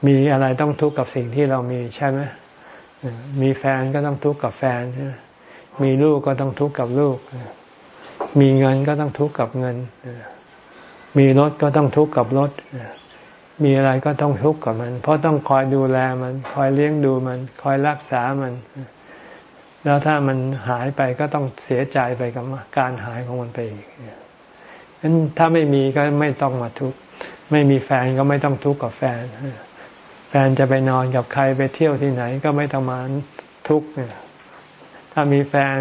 Speaker 1: มีอะไรต้องทุกข์กับสิ่งที่เรามีใช่ไหมมีแฟนก็ต้องทุกข์กับแฟนใช่ไหม มีลูกก็ต้องทุกข์กับลูก มีเงินก็ต้องทุกข์กับเงิน มีรถก็ต้องทุกข์กับรถ มีอะไรก็ต้องทุกข์กับมัน เพราะต้องคอยดูแลมัน คอยเลี้ยงดูมัน คอยรักษามัน แล้วถ้ามันหายไปก็ต้องเสียใจไปกับการหายของมันไปอีกนั้นถ้าไม่มีก็ไม่ต้องมาทุกข์ ไม่มีแฟนก็ไม่ต้องทุกข์กับแฟน แฟนจะไปนอนกับใครไปเที่ยวที่ไหนก็ไม่ต้องมาทุกข์เนี่ย ถ้ามีแฟน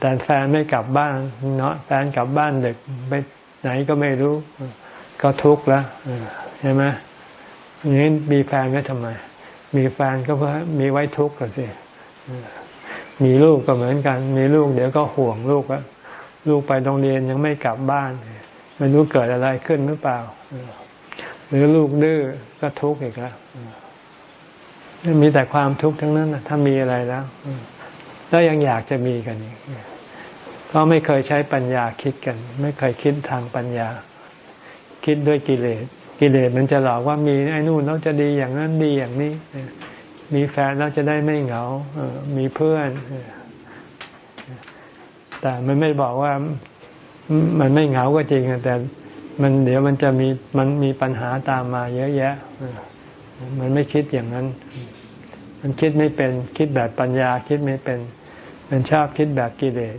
Speaker 1: แต่แฟนไม่กลับบ้านเนาะแฟนกลับบ้านเด็กไปไหนก็ไม่รู้ ก็ทุกข์แล้วใช่ไหมอย่างนี้มีแฟนไว้ทำไม มีแฟนก็เพื่อมีไว้ทุกข์กันสิมีลูกก็เหมือนกัน มีลูกเดี๋ยวก็ห่วงลูกว่าลูกไปโรงเรียนยังไม่กลับบ้านไม่รู้เกิดอะไรขึ้นหรือเปล่า หรือลูกดื้อก็ทุกข์อีกแล้วมีแต่ความทุกข์ทั้งนั้นถ้ามีอะไรแล้ว แล้วยังอยากจะมีกันอีกเพราะไม่เคยใช้ปัญญาคิดกัน ไม่เคยคิดทางปัญญา คิดด้วยกิเลส กิเลสมันจะหลอกว่ามีไอ้นู่นแล้วจะดีอย่างนั้นดีอย่างนี้ มีแฟนแล้วจะได้ไม่เหงามีเพื่อนแต่มันไม่บอกว่ามันไม่เหงาก็จริงแต่มันเดี๋ยวมันจะมีมันมีปัญหาตามมาเยอะแยะ มันไม่คิดอย่างนั้น มันคิดไม่เป็น คิดแบบปัญญาคิดไม่เป็น มันชอบคิดแบบกิเลส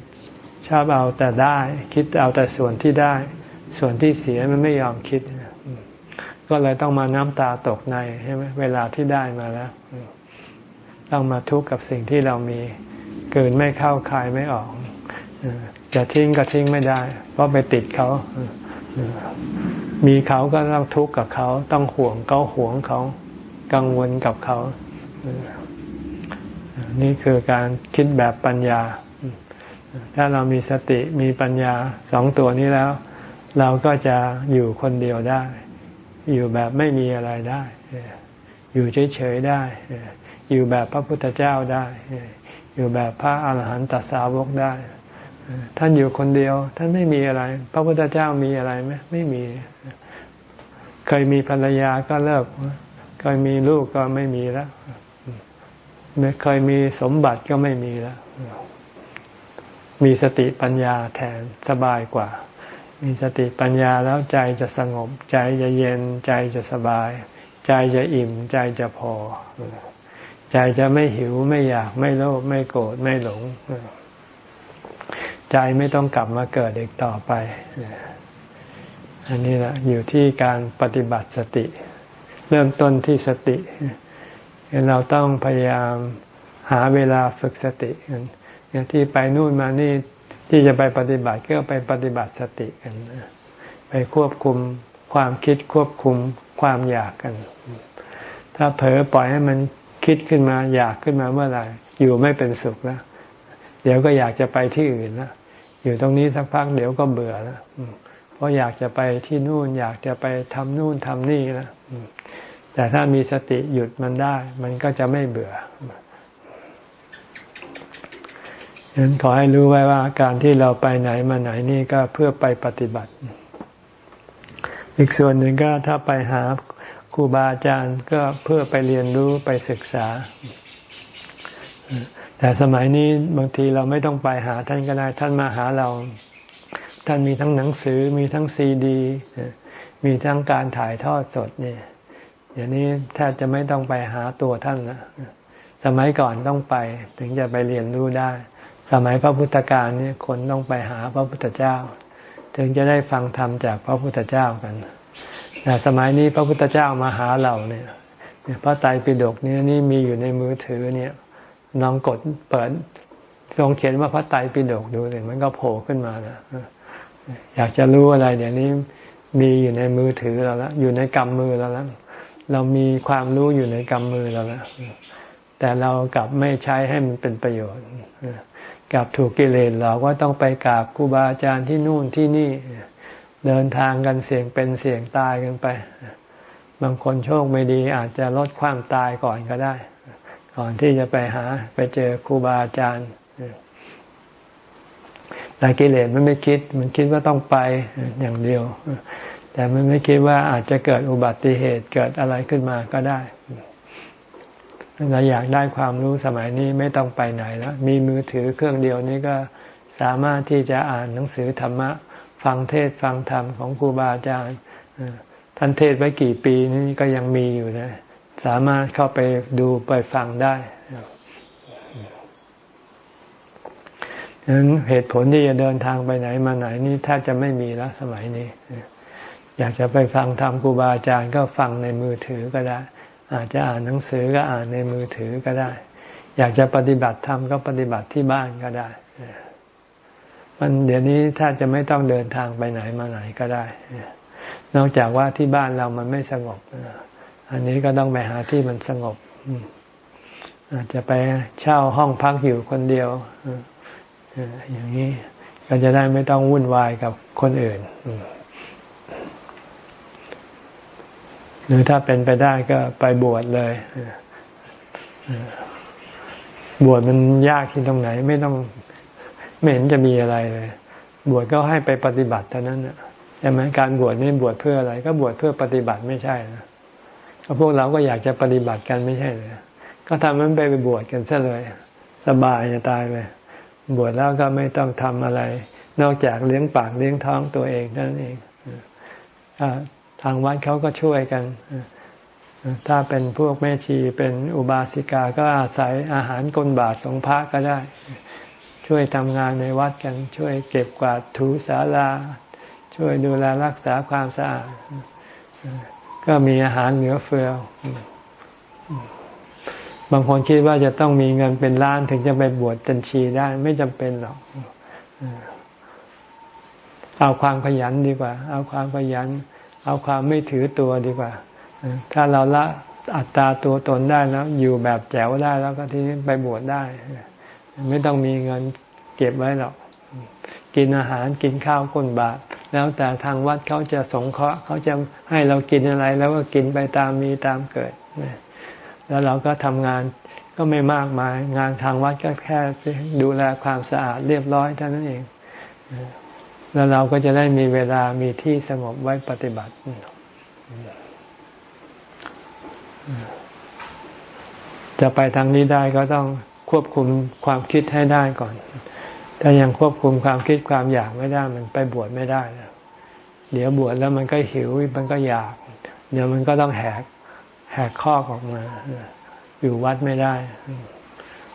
Speaker 1: ชอบเอาแต่ได้ คิดเอาแต่ส่วนที่ได้ ส่วนที่เสียมันไม่ยอมคิด ก็เลยต้องมาน้ำตาตกในใช่ไหมเวลาที่ได้มาแล้ว ต้องมาทุกข์กับสิ่งที่เรามี เกินไม่เข้าคายไม่ออกจะทิ้งก็ทิ้งไม่ได้ เพราะไปติดเขา มีเขาก็ต้องทุกข์กับเขา ต้องห่วงเขาห่วงเขา กังวลกับเขา นี่คือการคิดแบบปัญญา ถ้าเรามีสติมีปัญญาสองตัวนี้แล้ว เราก็จะอยู่คนเดียวได้ อยู่แบบไม่มีอะไรได้ อยู่เฉยๆได้ อยู่แบบพระพุทธเจ้าได้ อยู่แบบพระอาหารหันตสาวกได้ ท่านอยู่คนเดียว ท่านไม่มีอะไร พระพุทธเจ้ามีอะไรไหมไม่มี เคยมีภรรยาก็เลิกเคยมีลูกก็ไม่มีแล้ว ม่เคยมีสมบัติก็ไม่มีแล้ว มีสติปัญญาแทนสบายกว่า มีสติปัญญาแล้วใจจะสงบ ใจจะเย็น ใจจะสบาย ใจจะอิ่ม ใจจะพอ ใจจะไม่หิวไม่อยาก ไม่โลภไม่โกรธไม่หลง ใจไม่ต้องกลับมาเกิดอีกต่อไปอันนี้แหละอยู่ที่การปฏิบัติสติ เริ่มต้นที่สติ เราต้องพยายามหาเวลาฝึกสติอย่างที่ไปนู่นมานี่ที่จะไปปฏิบัติก็ไปปฏิบัติสติกันไปควบคุมความคิดควบคุมความอยากกัน ถ้าเผลอปล่อยให้มันคิดขึ้นมาอยากขึ้นมาเมื่อไหร่อยู่ไม่เป็นสุขแล้ว เดี๋ยวก็อยากจะไปที่อื่นแล้วอยู่ตรงนี้สักพักเดี๋ยวก็เบื่อแล้วเพราะอยากจะไปที่นู่น อยากจะไปทำนู่นทำนี่แล้ว แต่ถ้ามีสติหยุดมันได้ มันก็จะไม่เบื่อฉะนั้นขอให้รู้ไว้ว่าการที่เราไปไหนมาไหนนี่ก็เพื่อไปปฏิบัติ อีกส่วนหนึ่งก็ถ้าไปหาครูบาอาจารย์ก็เพื่อไปเรียนรู้ไปศึกษา แต่สมัยนี้บางทีเราไม่ต้องไปหาท่านก็ได้ท่านมาหาเรา ท่านมีทั้งหนังสือมีทั้งซีดี มีทั้งการถ่ายทอดสดเนี่ย อย่างนี้แทบจะไม่ต้องไปหาตัวท่านนะสมัยก่อนต้องไปถึงจะไปเรียนรู้ได้ สมัยพระพุทธการนี่คนต้องไปหาพระพุทธเจ้า ถึงจะได้ฟังธรรมจากพระพุทธเจ้ากันแต่สมัยนี้พระพุทธเจ้ามาหาเราเนี่ยพระไตรปิฎกนี่นี่มีอยู่ในมือถือเนี่ยลองกดเปิดลองเขียนว่าพระไตรปิฎกดูเลยมันก็โผล่ขึ้นมาแล้วอยากจะรู้อะไรเดี๋ยวนี้มีอยู่ในมือถือเราแล้วอยู่ในกำมือเราแล้ว เรามีความรู้อยู่ในกำมือเราแล้วแต่เรากลับไม่ใช้ให้มันเป็นประโยชน์กลับถูกกิเลสเราก็ต้องไปกราบครูบาอาจารย์ที่นู่นที่นี่ เดินทางกันเสี่ยงเป็นเสี่ยงตายกันไป บางคนโชคไม่ดีอาจจะลดความตายก่อนก็ได้ ก่อนที่จะไปหาไปเจอครูบาอาจารย์แต่กิเลสมันไม่คิด มันคิดว่าต้องไปอย่างเดียว แต่มันไม่คิดว่าอาจจะเกิดอุบัติเหตุเกิดอะไรขึ้นมาก็ได้เราอยากได้ความรู้สมัยนี้ไม่ต้องไปไหนแล้ว มีมือถือเครื่องเดียวนี้ก็สามารถที่จะอ่านหนังสือธรรมะ ฟังเทศฟังธรรมของครูบาอาจารย์ท่านเทศไว้กี่ปีนี้ก็ยังมีอยู่นะ สามารถเข้าไปดูไปฟังได้ดังนั้นเหตุผลที่จะเดินทางไปไหนมาไหนนี่แทบจะไม่มีแล้วสมัยนี้ อยากจะไปฟังธรรมครูบาอาจารย์ก็ฟังในมือถือก็ได้ อาจจะอ่านหนังสือก็อ่านในมือถือก็ได้ อยากจะปฏิบัติธรรมก็ปฏิบัติที่บ้านก็ได้ มันเดี๋ยวนี้ถ้าจะไม่ต้องเดินทางไปไหนมาไหนก็ได้ นอกจากว่าที่บ้านเรามันไม่สงบ อันนี้ก็ต้องไปหาที่มันสงบ อาจจะไปเช่าห้องพักอยู่คนเดียวอย่างนี้ก็จะได้ไม่ต้องวุ่นวายกับคนอื่น หรือถ้าเป็นไปได้ก็ไปบวชเลยบวชมันยากที่ตรงไหน ไม่ต้องไม่เห็นจะมีอะไรเลย บวชก็ให้ไปปฏิบัติเท่านั้นใช่ไหมการบวชนี่บวชเพื่ออะไร ก็บวชเพื่อปฏิบัติไม่ใช่นะก็พวกเราก็อยากจะปฏิบัติกันไม่ใช่เลยก็ทำมันไปไปบวชกันซะเลย สบายจะตายเลยบวชแล้วก็ไม่ต้องทำอะไร นอกจากเลี้ยงปากเลี้ยงท้องตัวเองนั่นเอง ทางวัดเขาก็ช่วยกันถ้าเป็นพวกแม่ชีเป็นอุบาสิกาก็อาศัยอาหารกลบาทของพระก็ได้ ช่วยทำงานในวัดกัน ช่วยเก็บกวาดถูสาราช่วยดูแลรักษาความสะอาดก็มีอาหารเหลือเฟือบางคนคิดว่าจะต้องมีเงินเป็นล้านถึงจะไปบวชจันชีได้ ไม่จำเป็นหรอกเอาความขยันดีกว่า เอาความขยัน เอาความไม่ถือตัวดีกว่า ถ้าเราละอัตตาตัวตนได้แล้วอยู่แบบแจ๋วได้แล้วก็ทีนี้ไปบวชได้ ไม่ต้องมีเงินเก็บไว้หรอก กินอาหารกินข้าวก้นบาท แล้วแต่ทางวัดเขาจะสงเคราะห์เขาจะให้เรากินอะไร แล้วก็กินไปตามมีตามเกิด แล้วเราก็ทำงานก็ไม่มากมาย งานทางวัดก็แค่ดูแลความสะอาดเรียบร้อยเท่านั้นเอง แล้วเราก็จะได้มีเวลามีที่สงบไว้ปฏิบัติ จะไปทางนี้ได้ก็ต้องควบคุมความคิดให้ได้ก่อน ถ้ายังควบคุมความคิดความอยากไม่ได้ มันไปบวชไม่ได้นะเดี๋ยวบวชแล้วมันก็หิวมันก็อยาก เดี๋ยวมันก็ต้องแหกแหกข้อออกมา อยู่วัดไม่ได้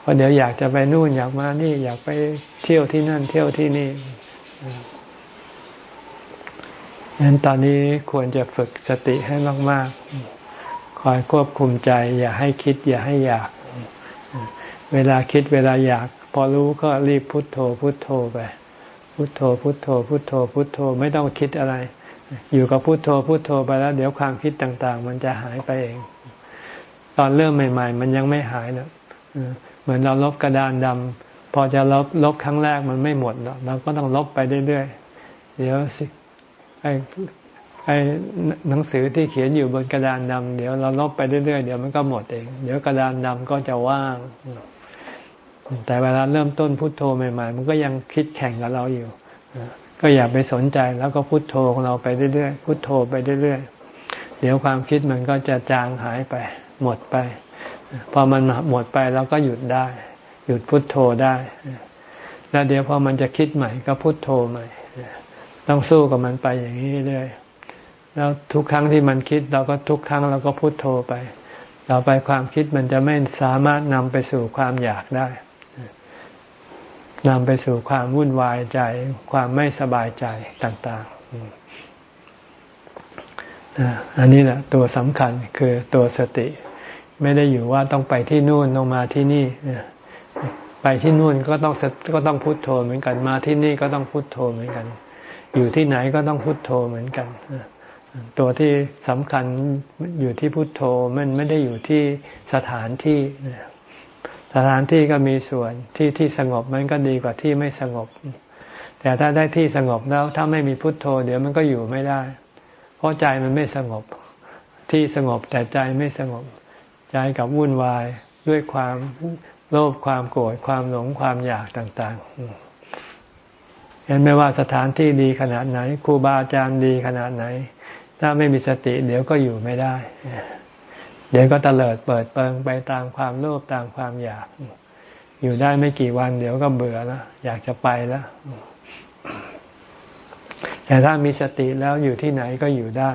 Speaker 1: เพราะเดี๋ยวอยากจะไปนู่นอยากมานี่ อยากไปเที่ยวที่นั่นเที่ยวที่นี่ ฉะนั้นตอนนี้ควรจะฝึกสติให้มาก ๆ คอยควบคุมใจ อย่าให้คิด อย่าให้อยาก เวลาคิดเวลาอยาก พอรู้ก็รีบพุโทโธ พุโทโธไป พุโทโธ พุโทโธ พุโทโธ พุโทโธไม่ต้องคิดอะไร อยู่กับพุโทโธ พุโทโธไปแล้ว เดี๋ยวความคิดต่างๆ มันจะหายไปเอง ตอนเริ่มใหม่ ๆ มันยังไม่หายนะเหมือนเราลบกระดานดำพอจะลบลบครั้งแรกมันไม่หมดเนาะเราก็ต้องลบไปเรื่อยๆเดี๋ยวสิ อ้ไอ้หนังสือที่เขียนอยู่บนกระดานดำเดี๋ยวเราลบไปเรื่อยๆเดี๋ยวมันก็หมดเอง เดี๋ยวกระดานดำก็จะว่าง แต่เวลาเริ่มต้นพุโทโธใหม่ๆ มันก็ยังคิดแข่งกับเราอยู่ก็อย่าไปสนใจแล้วก็พุโทโธของเราไปเรื่อยๆพุโทโธไปเรื่อยๆเดี๋ยวความคิดมันก็จะจางหายไป หมดไปพอมันหมดไปเราก็หยุดได้ หยุดพุดโทโธได้ แล้วเดี๋ยวพอมันจะคิดใหม่ก็พุโทโธใหม่ ต้องสู้กับมันไปอย่างนี้เรื่อยแล้วทุกครั้งที่มันคิดเราก็ทุกครั้งเราก็พุโทโธไป ต่อไปความคิดมันจะไม่สามารถนำไปสู่ความอยากได้นำไปสู่ความวุ่นวายใจ ความไม่สบายใจต่าง ๆ อันนี้แหละตัวสำคัญคือตัวสติ ไม่ได้อยู่ว่าต้องไปที่นู่นต้องมาที่นี่ไปที่นู่นก็ต้องก็ต้องพุโทโธเหมือนกันมาที่นี่ก็ต้องพุโทโธเหมือนกัน อยู่ที่ไหนก็ต้องพุทโธเหมือนกัน ตัวที่สำคัญอยู่ที่พุทโธมันไม่ได้อยู่ที่สถานที่ สถานที่ก็มีส่วนที่ที่สงบมันก็ดีกว่าที่ไม่สงบ แต่ถ้าได้ที่สงบแล้วถ้าไม่มีพุทโธ เดี๋ยวมันก็อยู่ไม่ได้ เพราะใจมันไม่สงบ ที่สงบแต่ใจไม่สงบ ใจกับวุ่นวายด้วยความโลภความโกรธความหลงความอยากต่าง ๆ เห็นไม่ว่าสถานที่ดีขนาดไหนครูบาอาจารย์ดีขนาดไหน ถ้าไม่มีสติเดี๋ยวก็อยู่ไม่ได้ เดี๋ยวก็เตลิดเปิดเปิงไปตามความโลภตามความอยาก อยู่ได้ไม่กี่วัน เดี๋ยวก็เบื่อแล้วอยากจะไปแล้วแต่ถ้ามีสติแล้วอยู่ที่ไหนก็อยู่ได้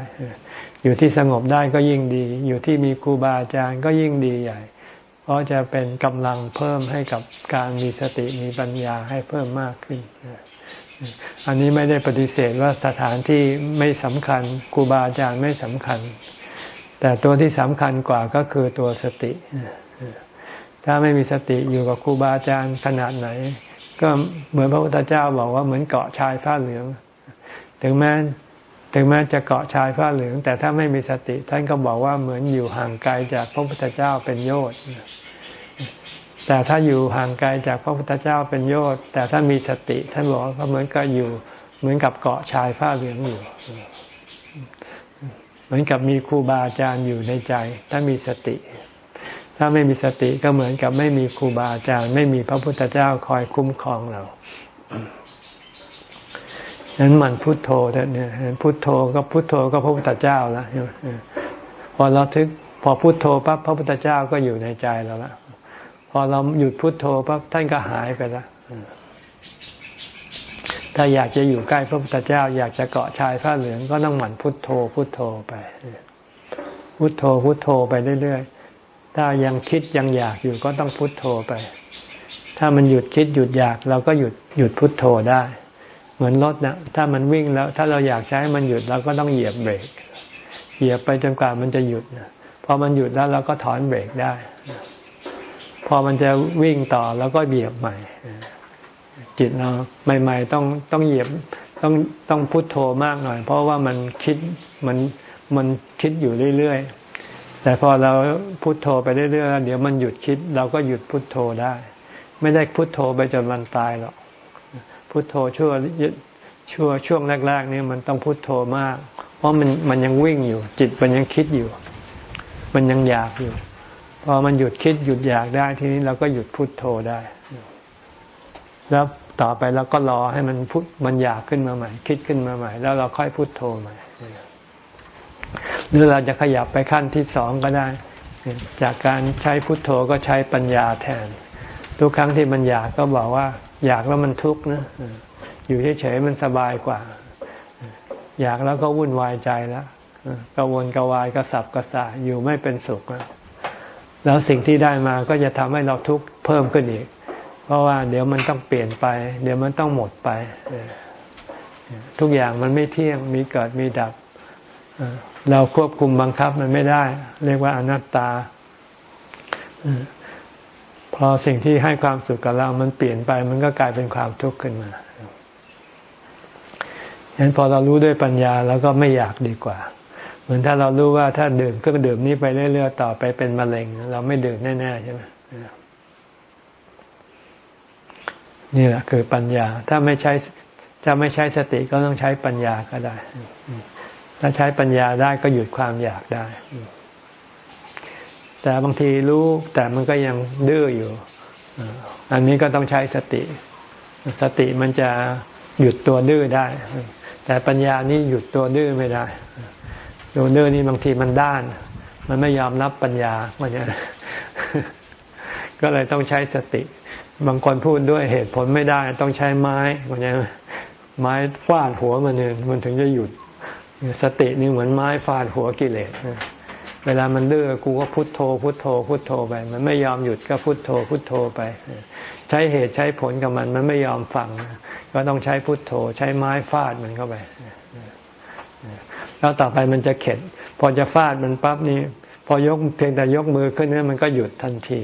Speaker 1: อยู่ที่สงบได้ก็ยิ่งดี อยู่ที่มีครูบาอาจารย์ก็ยิ่งดีใหญ่ เพราะจะเป็นกำลังเพิ่มให้กับการมีสติมีปัญญาให้เพิ่มมากขึ้น อันนี้ไม่ได้ปฏิเสธว่าสถานที่ไม่สำคัญครูบาอาจารย์ไม่สำคัญ แต่ตัวที่สำคัญกว่าก็คือตัวสติ ถ้าไม่มีสติอยู่กับครูบาอาจารย์ขนาดไหน ก็เหมือนพระพุทธเจ้าบอกว่าเหมือนเกาะชายผ้าเหลือง ถึงแม้ถึงแม้จะเกาะชายผ้าเหลือง แต่ถ้าไม่มีสติ ท่านก็บอกว่าเหมือนอยู่ห่างไกลจากพระพุทธเจ้าเป็นโยชน์ แต่ถ้าอยู่ห่างไกลจากพระพุทธเจ้าเป็นโยชน์แต่ถ้ามีสติ ท่านบอกว่าเหมือนกับอยู่เหมือนกับเกาะชายผ้าเหลืองอยู่ เหมือนกับมีครูบาอาจารย์อยู่ในใจ ถ้ามีสติ ถ้าไม่มีสติก็เหมือนกับไม่มีครูบาอาจารย์ ไม่มีพระพุทธเจ้าคอยคุ้มครองเรานั้นมันพุทโธเนี่ยพุทโธก็พุทโธก็พระพุทธเจ้าแล้วพอเราทึก พอพุทโธปั๊บพระพุทธเจ้าก็อยู่ในใจเราและ พอเราหยุดพุทโธปั๊บท่านก็หายไปแล้วถ้าอยากจะอยู่ใกล้พระพุทธเจ้า อยากจะเกาะชายผ้าเหลืองก็ต้องหมั่นพุทโธ พุทโธไป พุทโธพุทโธไปเรื่อยๆ ถ้ายังคิดยังอยากอยู่ก็ต้องพุทโธไป ถ้ามันหยุดคิดหยุดอยากเราก็หยุดหยุดพุทโธได้ เหมือนรถนะถ้ามันวิ่งแล้ว ถ้าเราอยากใช้มันหยุดเราก็ต้องเหยียบเบรก เหยียบไปจนกว่ามันจะหยุดพอมันหยุดแล้วเราก็ถอนเบรกได้ อมันจะวิ่งต่อแล้วก็เหยียบใหม่ จิตเราใหม่ ๆ ต้องต้องเหยียบต้องต้องพุโทโธมากหน่อย เพราะว่ามันคิดมันมันคิดอยู่เรื่อยๆ แต่พอเราพุโทโธไปเรื่อยๆเดี๋ยวมันหยุดคิด เราก็หยุดพุดโทโธได้ ไม่ได้พุโทโธไปจนมันตายหรอกพุโทโธชั่วชั่วช่วงแรกๆนี่มันต้องพุโทโธมาก เพราะมันมันยังวิ่งอยู่ จิตมันยังคิดอยู่ มันยังอยากอยู่ พอมันหยุดคิดหยุดอยากได้ทีนี้เราก็หยุดพุดโทโธได้ แล้วต่อไปเราก็รอให้มันพุทมันอยากขึ้นมาใหม่ คิดขึ้นมาใหม่ แล้วเราค่อยพุทโธใหม่หรือเราจะขยับไปขั้นที่สองก็ได้ จากการใช้พุทโธก็ใช้ปัญญาแทน ทุกครั้งที่มันอยากก็บอกว่า อยากแล้วมันทุกข์นะอยู่เฉยๆมันสบายกว่า อยากแล้วก็วุ่นวายใจแล้วกวนกวายกระสับกระส่ายอยู่ไม่เป็นสุขแล้ว แล้วสิ่งที่ได้มาก็จะทำให้เราทุกข์เพิ่มขึ้นอีก เพราะว่าเดี๋ยวมันต้องเปลี่ยนไป เดี๋ยวมันต้องหมดไป ทุกอย่างมันไม่เที่ยงมีเกิดมีดับ เราควบคุมบังคับมันไม่ได้ เรียกว่าอนัตตา พอสิ่งที่ให้ความสุขกับเรา มันเปลี่ยนไป มันก็กลายเป็นความทุกข์ขึ้นมาฉะนั้นพอเรารู้ด้วยปัญญา แล้วก็ไม่อยากดีกว่า มือนถ้าเรารู้ว่าถ้าดื่มเครื่องดื่มนี้ไปเรื่อยๆต่อไปเป็นมะเร็ง เราไม่ดื่มแน่ๆใช่ไหมนี่แหละคือปัญญา ถ้าไม่ใช้จะไม่ใช้สติก็ต้องใช้ปัญญาก็ได้ ถ้าใช้ปัญญาได้ก็หยุดความอยากได้ แต่บางทีรู้แต่มันก็ยังดื้ออยู่ อันนี้ก็ต้องใช้สติ สติมันจะหยุดตัวดื้อได้ แต่ปัญญานี่หยุดตัวดื้อไม่ได้ ตัวดื้อนี่บางทีมันด้าน มันไม่ยอมรับปัญญามันจะก็เลยต้องใช้สติ บางคนพูดด้วยเหตุผลไม่ได้ ต้องใช้ไม้มันยังไม้ฟาดหัวมันเนี่ยมันถึงจะหยุด สตินี่เหมือนไม้ฟาดหัวกิเลสเวลามันดื้อกูก็พุโทโธ พุโทโธ พุโทโธไป มันไม่ยอมหยุดก็พุโทโธ พุโทโธไป ใช้เหตุใช้ผลกับมัน มันไม่ยอมฟัง ก็ต้องใช้พุโทโธ ใช้ไม้ฟาดมันเข้าไป แล้วต่อไปมันจะเข็ด พอจะฟาดมันปั๊บนี่พอยกเพียงแต่ยกมือขึ้นนี่มันก็หยุดทันที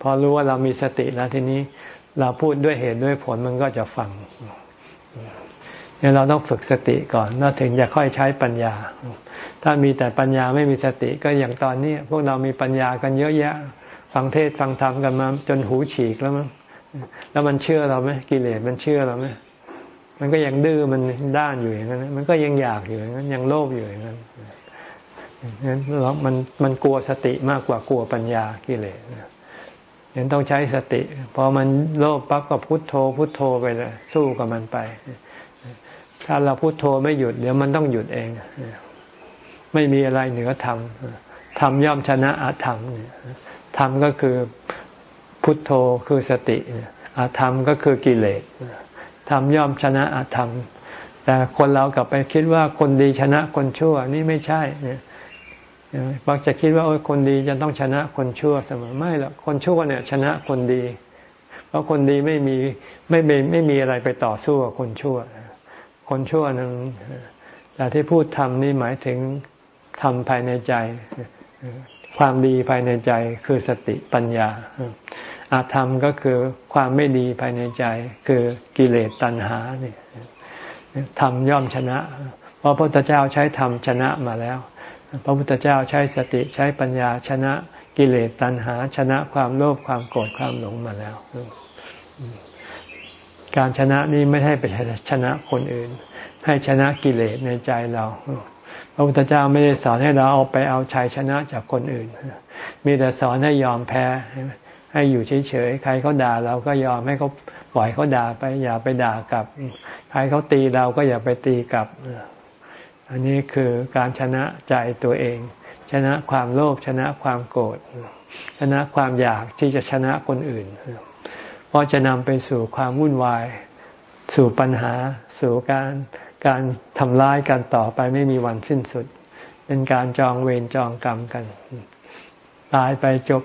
Speaker 1: พอรู้ว่าเรามีสติแล้วทีนี้เราพูดด้วยเหตุด้วยผลมันก็จะฟังเนี่ยเราต้องฝึกสติก่อนแล้วถึงจะค่อยใช้ปัญญา ถ้ามีแต่ปัญญาไม่มีสติก็อย่างตอนนี้พวกเรามีปัญญากันเยอะแยะ ฟังเทศฟังธรรมกันมาจนหูฉีกแล้วมั้งแล้วมันเชื่อเราไหมกิเลสมันเชื่อเราไหม มันก็ยังดื้อมันด้านอยู่อย่างนั้น มันก็ยังอยากอยู่อย่างนั้นยังโลภอยู่อย่างนั้นนั้นเรามันมันกลัวสติมากกว่ากลัวปัญญากิเลสยังต้องใช้สติ พอมันโลภปั๊บก็พุโทโธ พุโทโธไปเลยสู้กับมันไป ถ้าเราพุโทโธไม่หยุดเดี๋ยวมันต้องหยุดเอง ไม่มีอะไรเหนือธรรมธรรมย่อมชนะอาธรรมธรรมก็คือพุทโธคือสติอาธรรมก็คือกิเลส ธรรมย่อมชนะอาธรรม แต่คนเรากลับไปคิดว่าคนดีชนะคนชั่วนี่ไม่ใช่เนี่ยบางจะคิดว่าโอ้ยคนดีจะต้องชนะคนชั่วเสมอไม่หรอกคนชั่วเนี่ย ชนะคนดี เพราะคนดีไม่มีไม่ไม่ไม่มีอะไรไปต่อสู้กับคนชั่ว คนชั่วนั้นแต่ที่พูดทำนี่หมายถึงทำภายในใจ ความดีภายในใจคือสติปัญญา อาธรรมก็คือความไม่ดีภายในใจ คือกิเลสตัณหาเนี่ยธรรมย่อมชนะ เพราะพระพุทธเจ้าใช้ธรรมชนะมาแล้ว พระพุทธเจ้าใช้สติใช้ปัญญาชนะกิเลสตัณหา ชนะความโลภความโกรธความหลงมาแล้ว การชนะนี้ไม่ให้ไปชนะคนอื่น ให้ชนะกิเลสในใจเราพระพุทธเจ้าไม่ได้สอนให้เราเอาไปเอาชัยชนะจากคนอื่น มีแต่สอนให้ยอมแพ้ ให้อยู่เฉยๆ ใครเขาด่าเราก็ยอมให้เขาปล่อยเขาด่าไป อย่าไปด่ากลับ ใครเขาตีเราก็อย่าไปตีกลับ อันนี้คือการชนะใจตัวเอง ชนะความโลภชนะความโกรธชนะความอยากที่จะชนะคนอื่น เพราะจะนำไปสู่ความวุ่นวาย สู่ปัญหา สู่การการทำร้ายกันต่อไปไม่มีวันสิ้นสุด เป็นการจองเวรจองกรรมกัน ตายไปจบ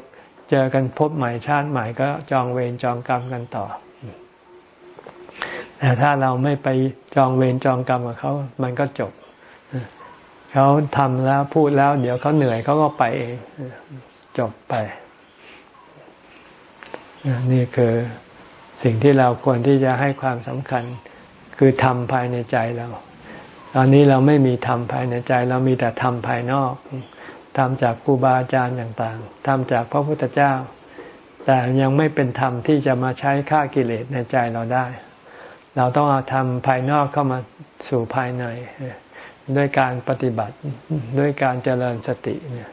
Speaker 1: เจอกันพบใหม่ชาติใหม่ก็จองเวรจองกรรมกันต่อ แต่ถ้าเราไม่ไปจองเวรจองกรรมกับเขา มันก็จบ เขาทำแล้วพูดแล้ว เดี๋ยวเขาเหนื่อยเขาก็ไปเอง จบไป นี่คือสิ่งที่เราควรที่จะให้ความสำคัญ คือทำภายในใจเรา ตอนนี้เราไม่มีธรรมภายในใจ เรามีแต่ธรรมภายนอก ทำจากครูบาอาจารย์ต่างๆทำจากพระพุทธเจ้า แต่ยังไม่เป็นธรรมที่จะมาใช้ฆ่ากิเลสในใจเราได้ เราต้องเอาธรรมภายนอกเข้ามาสู่ภายในด้วยการปฏิบัติด้วยการเจริญสติเนี่ย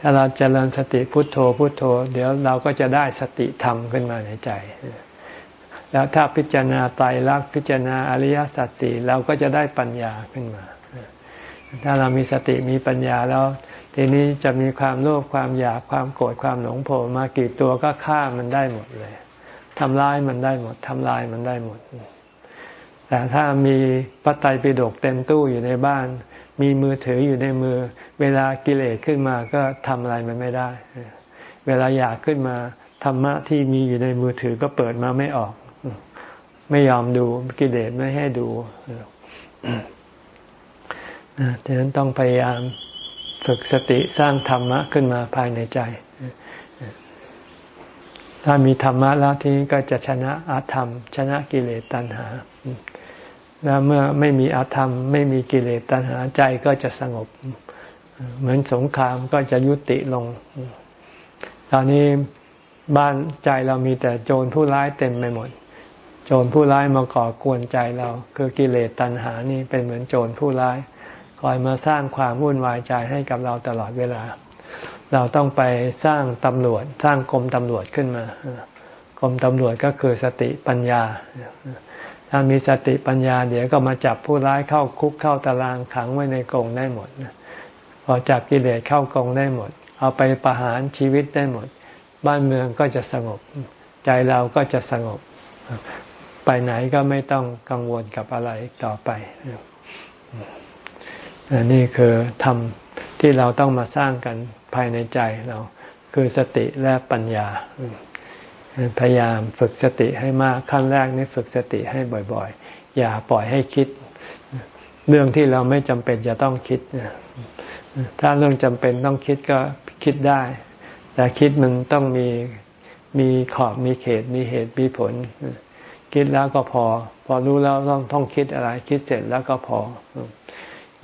Speaker 1: ถ้าเราเจริญสติพุทโธพุทโธ เดี๋ยวเราก็จะได้สติธรรมขึ้นมาในใจ แล้วถ้าพิจารณาไตรลักษณ์พิจารณาอริยสัจสี่เราก็จะได้ปัญญาขึ้นมา ถ้าเรามีสติมีปัญญาแล้ว ทีนี้จะมีความโลภความอยากความโกรธความหลงโผล่มากี่ตัวก็ฆ่ามันได้หมดเลยทำลายมันได้หมดทำลายมันได้หมด แต่ถ้ามีพระไตรปิฎกเต็มตู้อยู่ในบ้าน มีมือถืออยู่ในมือ เวลากิเลสขึ้นมาก็ทำอะไรมันไม่ได้ เวลาอยากขึ้นมาธรรมะที่มีอยู่ในมือถือก็เปิดมาไม่ออก ไม่ยอมดูกิเลสไม่ให้ดูดังนั้นต้องพยายาม ฝึกสติสร้างธรรมะขึ้นมาภายในใจ ถ้ามีธรรมะแล้วทีนี้ก็จะชนะอาธรรม ชนะกิเลสตัณหา แล้วเมื่อไม่มีอาธรรม ไม่มีกิเลสตัณหาใจก็จะสงบ เหมือนสงครามก็จะยุติลง ตอนนี้บ้านใจเรามีแต่โจรผู้ร้ายเต็มไปหมด โจรผู้ร้ายมาก่อกวนใจเรา คือกิเลสตัณหานี่เป็นเหมือนโจรผู้ร้าย คอยมาสร้างความวุ่นวายใจให้กับเราตลอดเวลา เราต้องไปสร้างตำรวจ สร้างกรมตำรวจขึ้นมากรมตำรวจก็คือสติปัญญา ถ้ามีสติปัญญา เดี๋ยวก็มาจับผู้ร้ายเข้าคุกเข้าตารางขังไว้ในกรงได้หมดพอจับกิเลสเข้ากรงได้หมด เอาไปประหารชีวิตได้หมด บ้านเมืองก็จะสงบ ใจเราก็จะสงบ ไปไหนก็ไม่ต้องกังวลกับอะไรต่อไป นี่คือธรรมที่เราต้องมาสร้างกันภายในใจเรา คือสติและปัญญา พยายามฝึกสติให้มากขั้นแรกนี่ฝึกสติให้บ่อยๆ อย่าปล่อยให้คิด เรื่องที่เราไม่จำเป็นจะต้องคิด ถ้าเรื่องจำเป็นต้องคิดก็คิดได้ แต่คิดมันต้องมีมีขอบมีเขตมีเหตุมีผล คิดแล้วก็พอ พอรู้แล้วต้องต้องคิดอะไร คิดเสร็จแล้วก็พอ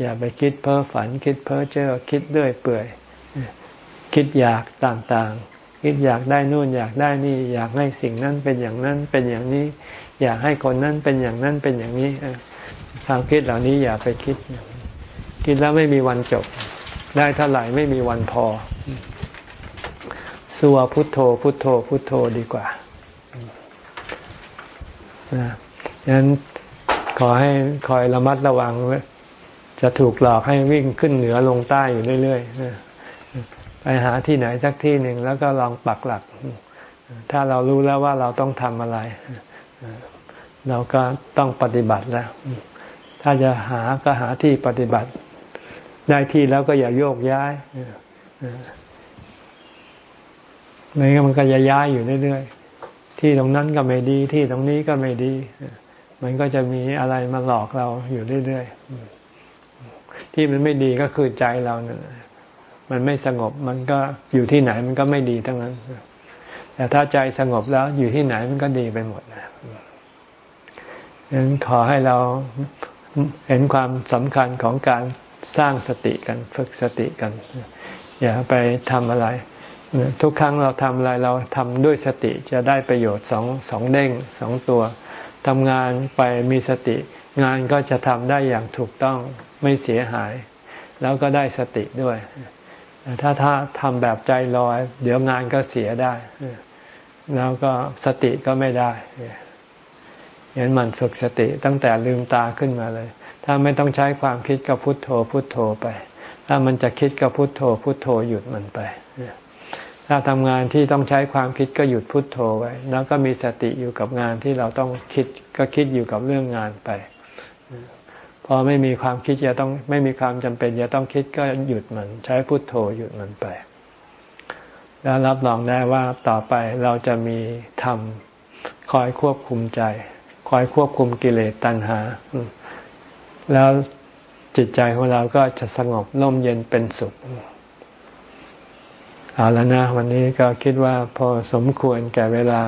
Speaker 1: อย่าไปคิดเพ้อฝันคิดเพ้อเจ้อคิดเรื่อยเปื่อย คิดอยากต่างๆ คิดอยากได้นู่นอยากได้นี่ อยากให้สิ่งนั้นเป็นอย่างนั้นเป็นอย่างนี้ อยากให้คนนั้นเป็นอย่างนั้นเป็นอย่างนี้ความคิดเหล่านี้อย่าไปคิด คิดแล้วไม่มีวันจบ ได้เท่าไหร่ไม่มีวันพอสัวพุทโธ พุทโธ พุทโธดีกว่านะฉะนั้นขอให้คอยระมัดระวัง จะถูกหลอกให้วิ่งขึ้นเหนือลงใต้อยู่เรื่อยๆไปหาที่ไหนสักที่หนึ่งแล้วก็ลองปักหลัก ถ้าเรารู้แล้วว่าเราต้องทำอะไร เราก็ต้องปฏิบัติแล้ว ถ้าจะหาก็หาที่ปฏิบัติ ได้ที่แล้วก็อย่าโยกย้ายไม่งั้นมันก็จะย้ายอยู่เรื่อยๆ ที่ตรงนั้นก็ไม่ดี ที่ตรงนี้ก็ไม่ดี มันก็จะมีอะไรมาหลอกเราอยู่เรื่อยๆ ที่มันไม่ดีก็คือใจเราเนี่ยมันไม่สงบมันก็อยู่ที่ไหนมันก็ไม่ดีทั้งนั้น แต่ถ้าใจสงบแล้วอยู่ที่ไหนมันก็ดีไปหมดนะฉะนั้นขอให้เราเห็นความสำคัญของการสร้างสติกันฝึกสติกัน อย่าไปทำอะไร ทุกครั้งเราทำอะไรเราทำด้วยสติจะได้ประโยชน์สองสองเด้งสองตัวทำงานไปมีสติ งานก็จะทำได้อย่างถูกต้องไม่เสียหาย แล้วก็ได้สติด้วย ถ้าถ้าทำแบบใจลอย เดี๋ยวงานก็เสียได้ แล้วก็สติก็ไม่ได้ยันมันฝึกสติตั้งแต่ลืมตาขึ้นมาเลย ถ้าไม่ต้องใช้ความคิดก็พุโทโธ พุโทโธไป ถ้ามันจะคิดก็พุโทโธ พุโทโธหยุดมันไป ถ้าทำงานที่ต้องใช้ความคิดก็หยุดพุดโทโธไว้ แล้วก็มีสติอยู่กับงานที่เราต้องคิดก็คิดอยู่กับเรื่องงานไป พอไม่มีความคิดจะต้องไม่มีความจำเป็นจะต้องคิดก็หยุดมัน ใช้พุโทโธหยุดมันไป แล้วรับรองได้ว่าต่อไปเราจะมีธรรมคอยควบคุมใจ คอยควบคุมกิเลสตัณหา แล้วจิตใจของเราก็จะสงบร่มเย็นเป็นสุขเอาแล้วนะ วันนี้ก็คิดว่าพอสมควรแก่เวลา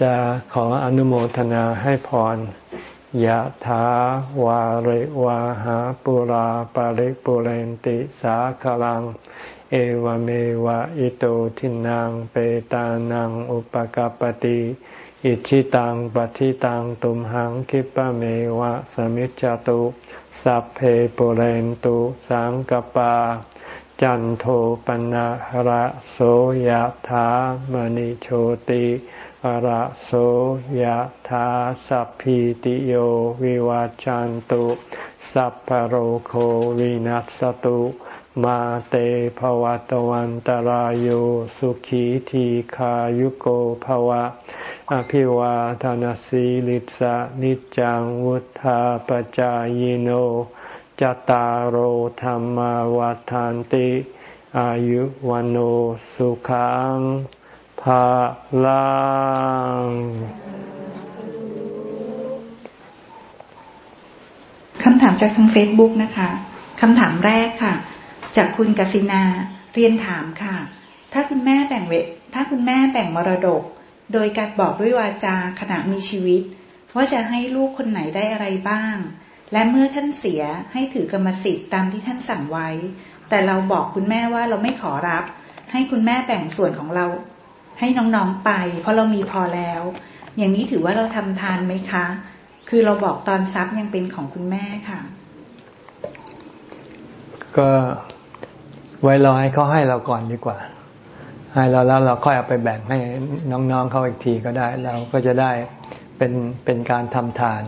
Speaker 1: จะขออนุโมทนาให้พร ยะถาวาริวาหาปุราปาริปุเรนติสาคลัง เอวเมวะอิโตทินังเปตานังอุปกาปติอิชิตังปฏิตังตุมหังคิปะเมวะสมิจจตุสัพเพปุเรนตุสังกปา จันโทปนะระโสยธามณิโชติ ระโสยธาสัพพิติโยวิวาจันตุ สัพพโรโควินัสตุ มาเตภวัตวันตารโยสุขีทีขายุโกภวะ อภิวาทานสีลิสะนิจังวุธาปจายโนจตารโหธรรมวาทานติ อายุวันโอสุขัง ภาลัง
Speaker 4: คำถามจากทางเฟซบุ๊กนะคะคำถามแรกค่ะ จากคุณกสินาเรียนถามค่ะ ถ้าคุณแม่แบ่งเวทถ้าคุณแม่แบ่งมรดก โดยการบอกด้วยวาจาขณะมีชีวิต ว่าจะให้ลูกคนไหนได้อะไรบ้าง และเมื่อท่านเสียให้ถือกรรมสิทธิ์ตามที่ท่านสั่งไว้ แต่เราบอกคุณแม่ว่าเราไม่ขอรับ ให้คุณแม่แบ่งส่วนของเรา ให้น้องๆไป เพราะเรามีพอแล้ว อย่างนี้ถือว่าเราทำทานไหมคะ คือเราบอกตอนทรัพย์ยังเป็นของคุณแม่ค่ะ
Speaker 1: ก็ไว้รอให้เขาให้เราก่อนดีกว่า ให้เราแล้วเราค่อยเอาไปแบ่งให้น้องๆเขาอีกทีก็ได้ เราก็จะได้เป็นเป็นการทำทาน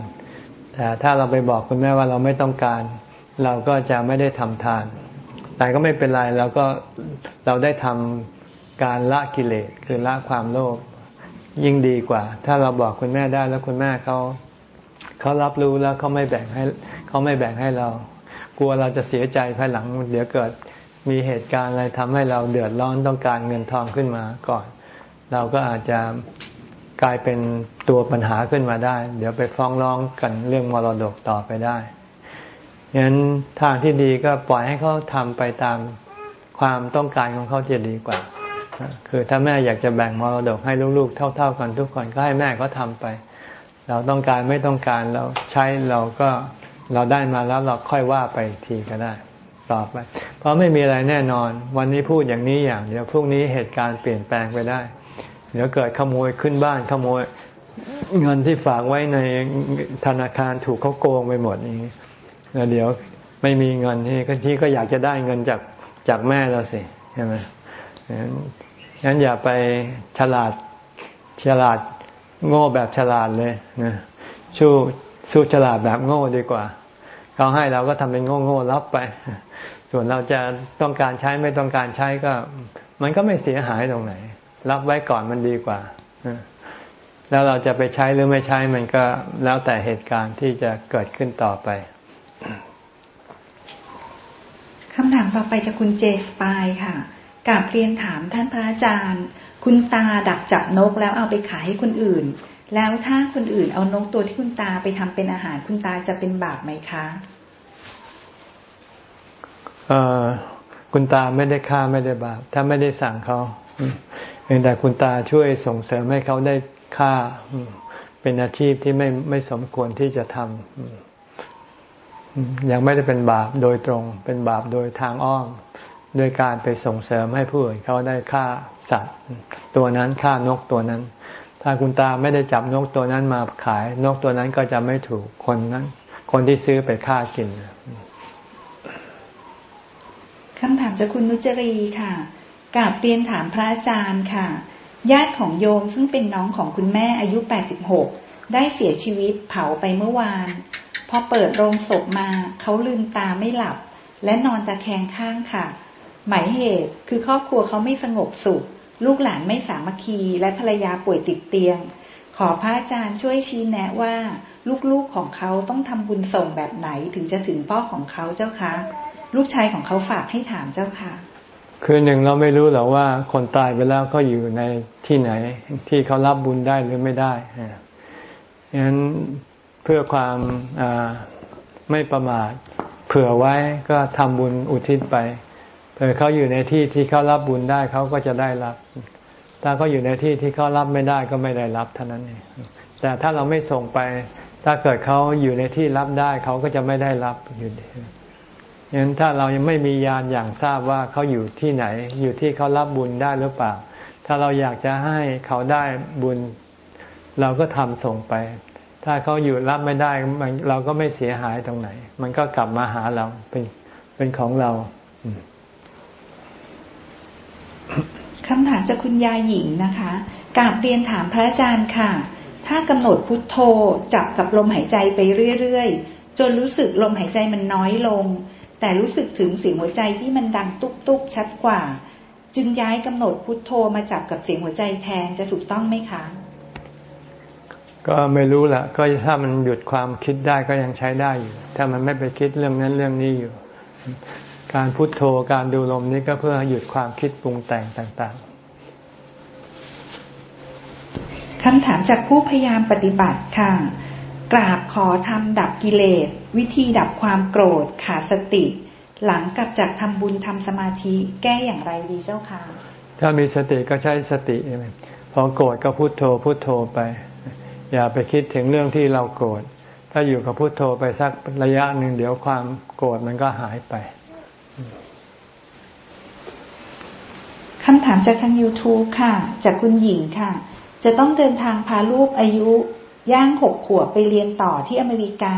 Speaker 1: แต่ถ้าเราไปบอกคุณแม่ว่าเราไม่ต้องการ เราก็จะไม่ได้ทำทาน แต่ก็ไม่เป็นไรเราก็เราได้ทำ การละกิเลสคือละความโลภยิ่งดีกว่า ถ้าเราบอกคุณแม่ได้แล้วคุณแม่เขาเขารับรู้แล้วเขาไม่แบ่งให้เขาไม่แบ่งให้เรา กลัวเราจะเสียใจภายหลังเดี๋ยวเกิดมีเหตุการณ์อะไรทำให้เราเดือดร้อนต้องการเงินทองขึ้นมาก่อน เราก็อาจจะกลายเป็นตัวปัญหาขึ้นมาได้ เดี๋ยวไปฟ้องร้องกันเรื่องมรดกต่อไปได้ฉะนั้นทางที่ดีก็ปล่อยให้เขาทำไปตามความต้องการของเขาจะดีกว่า คือถ้าแม่อยากจะแบ่งมรดกให้ลูกๆ เท่า ๆ กันทุกคนก็ให้แม่เขาทาไป เราต้องการไม่ต้องการเราใช้เราก็เราได้มาแล้วเราค่อยว่าไปทีก็ได้ต่อไป เพราะไม่มีอะไรแน่นอน วันนี้พูดอย่างนี้อย่างเดียวพรุ่งนี้เหตุการณ์เปลี่ยนแปลงไปได้ เดี๋ยวเกิดขโมยขึ้นบ้านขโมยเงินที่ฝากไว้ในธนาคารถูกเขาโกงไปหมดนี้แล้วเดี๋ยวไม่มีเงินที่ที่ก็อยากจะได้เงินจากจากแม่เราสิใช่ไหม งั้นอย่าไปฉลาดฉลาดโง่แบบฉลาดเลยนะสู้สู้ฉลาดแบบโง่ดีกว่าเขาให้เราก็ทำเป็นโง่โง่รับไป ส่วนเราจะต้องการใช้ไม่ต้องการใช้ก็ มันก็ไม่เสียหายตรงไหน รับไว้ก่อนมันดีกว่าแล้วเราจะไปใช้หรือไม่ใช้มันก็แล้วแต่เหตุการณ์ที่จะเกิดขึ้นต่อไป
Speaker 4: คำถามต่อไปจากคุณเจสปายค่ะ กาบเรียนถามท่านพระอาจารย์ คุณตาดักจับนกแล้วเอาไปขายให้คนอื่น แล้วถ้าคนอื่นเอานกตัวที่คุณตาไปทำเป็นอาหารคุณตาจะเป็นบาปไหมคะ
Speaker 1: คุณตาไม่ได้ฆ่าไม่ได้บาป ถ้าไม่ได้สั่งเขาพียงแต่คุณตาช่วยส่งเสริมให้เขาได้ค่าเป็นอาชีพที่ไม่ไม่สมควรที่จะทำยังไม่ได้เป็นบาปโดยตรง เป็นบาปโดยทางอ้อม โดยการไปส่งเสริมให้ผู้อื่นเขาได้ค่าสัตว์ ตัวนั้นค่านกตัวนั้น ถ้าคุณตาไม่ได้จับนกตัวนั้นมาขาย นกตัวนั้นก็จะไม่ถูกคนนั้น คนที่ซื้อไปฆ่ากินคำถาม
Speaker 4: จากคุณนุจรีค่ะกราบเรียนถามพระอาจารย์ค่ะ ญาติของโยมซึ่งเป็นน้องของคุณแม่อายุ 86 ได้เสียชีวิตเผาไปเมื่อวานพอเปิดโรงศพมาเขาลืมตาไม่หลับ และนอนตะแคงข้างค่ะ หมายเหตุคือครอบครัวเขาไม่สงบสุข ลูกหลานไม่สามัคคีและภรรยาป่วยติดเตียง ขอพระอาจารย์ช่วยชี้แนะว่า ลูกๆของเขาต้องทำบุญส่งแบบไหนถึงจะถึงพ่อของเขาเจ้าคะ ลูกชายของเขาฝากให้ถามเจ้าค่ะ
Speaker 1: คือหนึ่งเราไม่รู้หรอกว่าคนตายไปแล้วก็อยู่ในที่ไหนที่เขารับบุญได้หรือไม่ได้ฉะนั้นเพื่อความไม่ประมาทเผื่อไว้ก็ทำบุญอุทิศไป เผื่อเขาอยู่ในที่ที่เขารับบุญได้เขาก็จะได้รับ ถ้าเขาอยู่ในที่ที่เขารับไม่ได้ก็ไม่ได้รับเท่านั้นเองแต่ถ้าเราไม่ส่งไป ถ้าเกิดเขาอยู่ในที่รับได้เขาก็จะไม่ได้รับอยู่ดีฉะนั้นถ้าเรายังไม่มียานอย่างทราบว่าเขาอยู่ที่ไหน อยู่ที่เขารับบุญได้หรือเปล่า ถ้าเราอยากจะให้เขาได้บุญ เราก็ทำส่งไป ถ้าเขาอยู่รับไม่ได้เราก็ไม่เสียหายตรงไหน มันก็กลับมาหาเราเป็นเป็นของเรา
Speaker 4: คำถามจากคุณยายหญิงนะคะกราบเรียนถามพระอาจารย์ค่ะ ถ้ากำหนดพุทโธจับกับลมหายใจไปเรื่อยๆ จนรู้สึกลมหายใจมันน้อยลง แต่รู้สึกถึงเสียงหัวใจที่มันดังตุ๊บๆชัดกว่า จึงย้ายกำหนดพุทโธมาจับกับเสียงหัวใจแทนจะถูกต้องไหมคะ
Speaker 1: ก็ไม่รู้แหละก็ถ้ามันหยุดความคิดได้ก็ยังใช้ได้อยู่ ถ้ามันไม่ไปคิดเรื่องนั้นเรื่องนี้อยู่ การพุทโธการดูลมนี้ก็เพื่อหยุดความคิดปรุงแต่งต่าง
Speaker 4: ๆคำถามจากผู้พยายามปฏิบัติค่ะ กราบขอทำดับกิเลส วิธีดับความโกรธขาดสติ หลังกลับจากทำบุญทำสมาธิแก้อย่างไรดีเจ้าค่ะ
Speaker 1: ถ้ามีสติก็ใช้สติพอโกรธก็พุโทโธพุโทโธไป อย่าไปคิดถึงเรื่องที่เราโกรธถ้าอยู่กับพุโทโธไปสักระยะหนึ่งเดี๋ยวความโกรธมันก็หายไป
Speaker 4: คำถามจากทาง YouTube ค่ะ จากคุณหญิงค่ะ จะต้องเดินทางพาลูกอายุย่างหกขวบไปเรียนต่อที่อเมริกา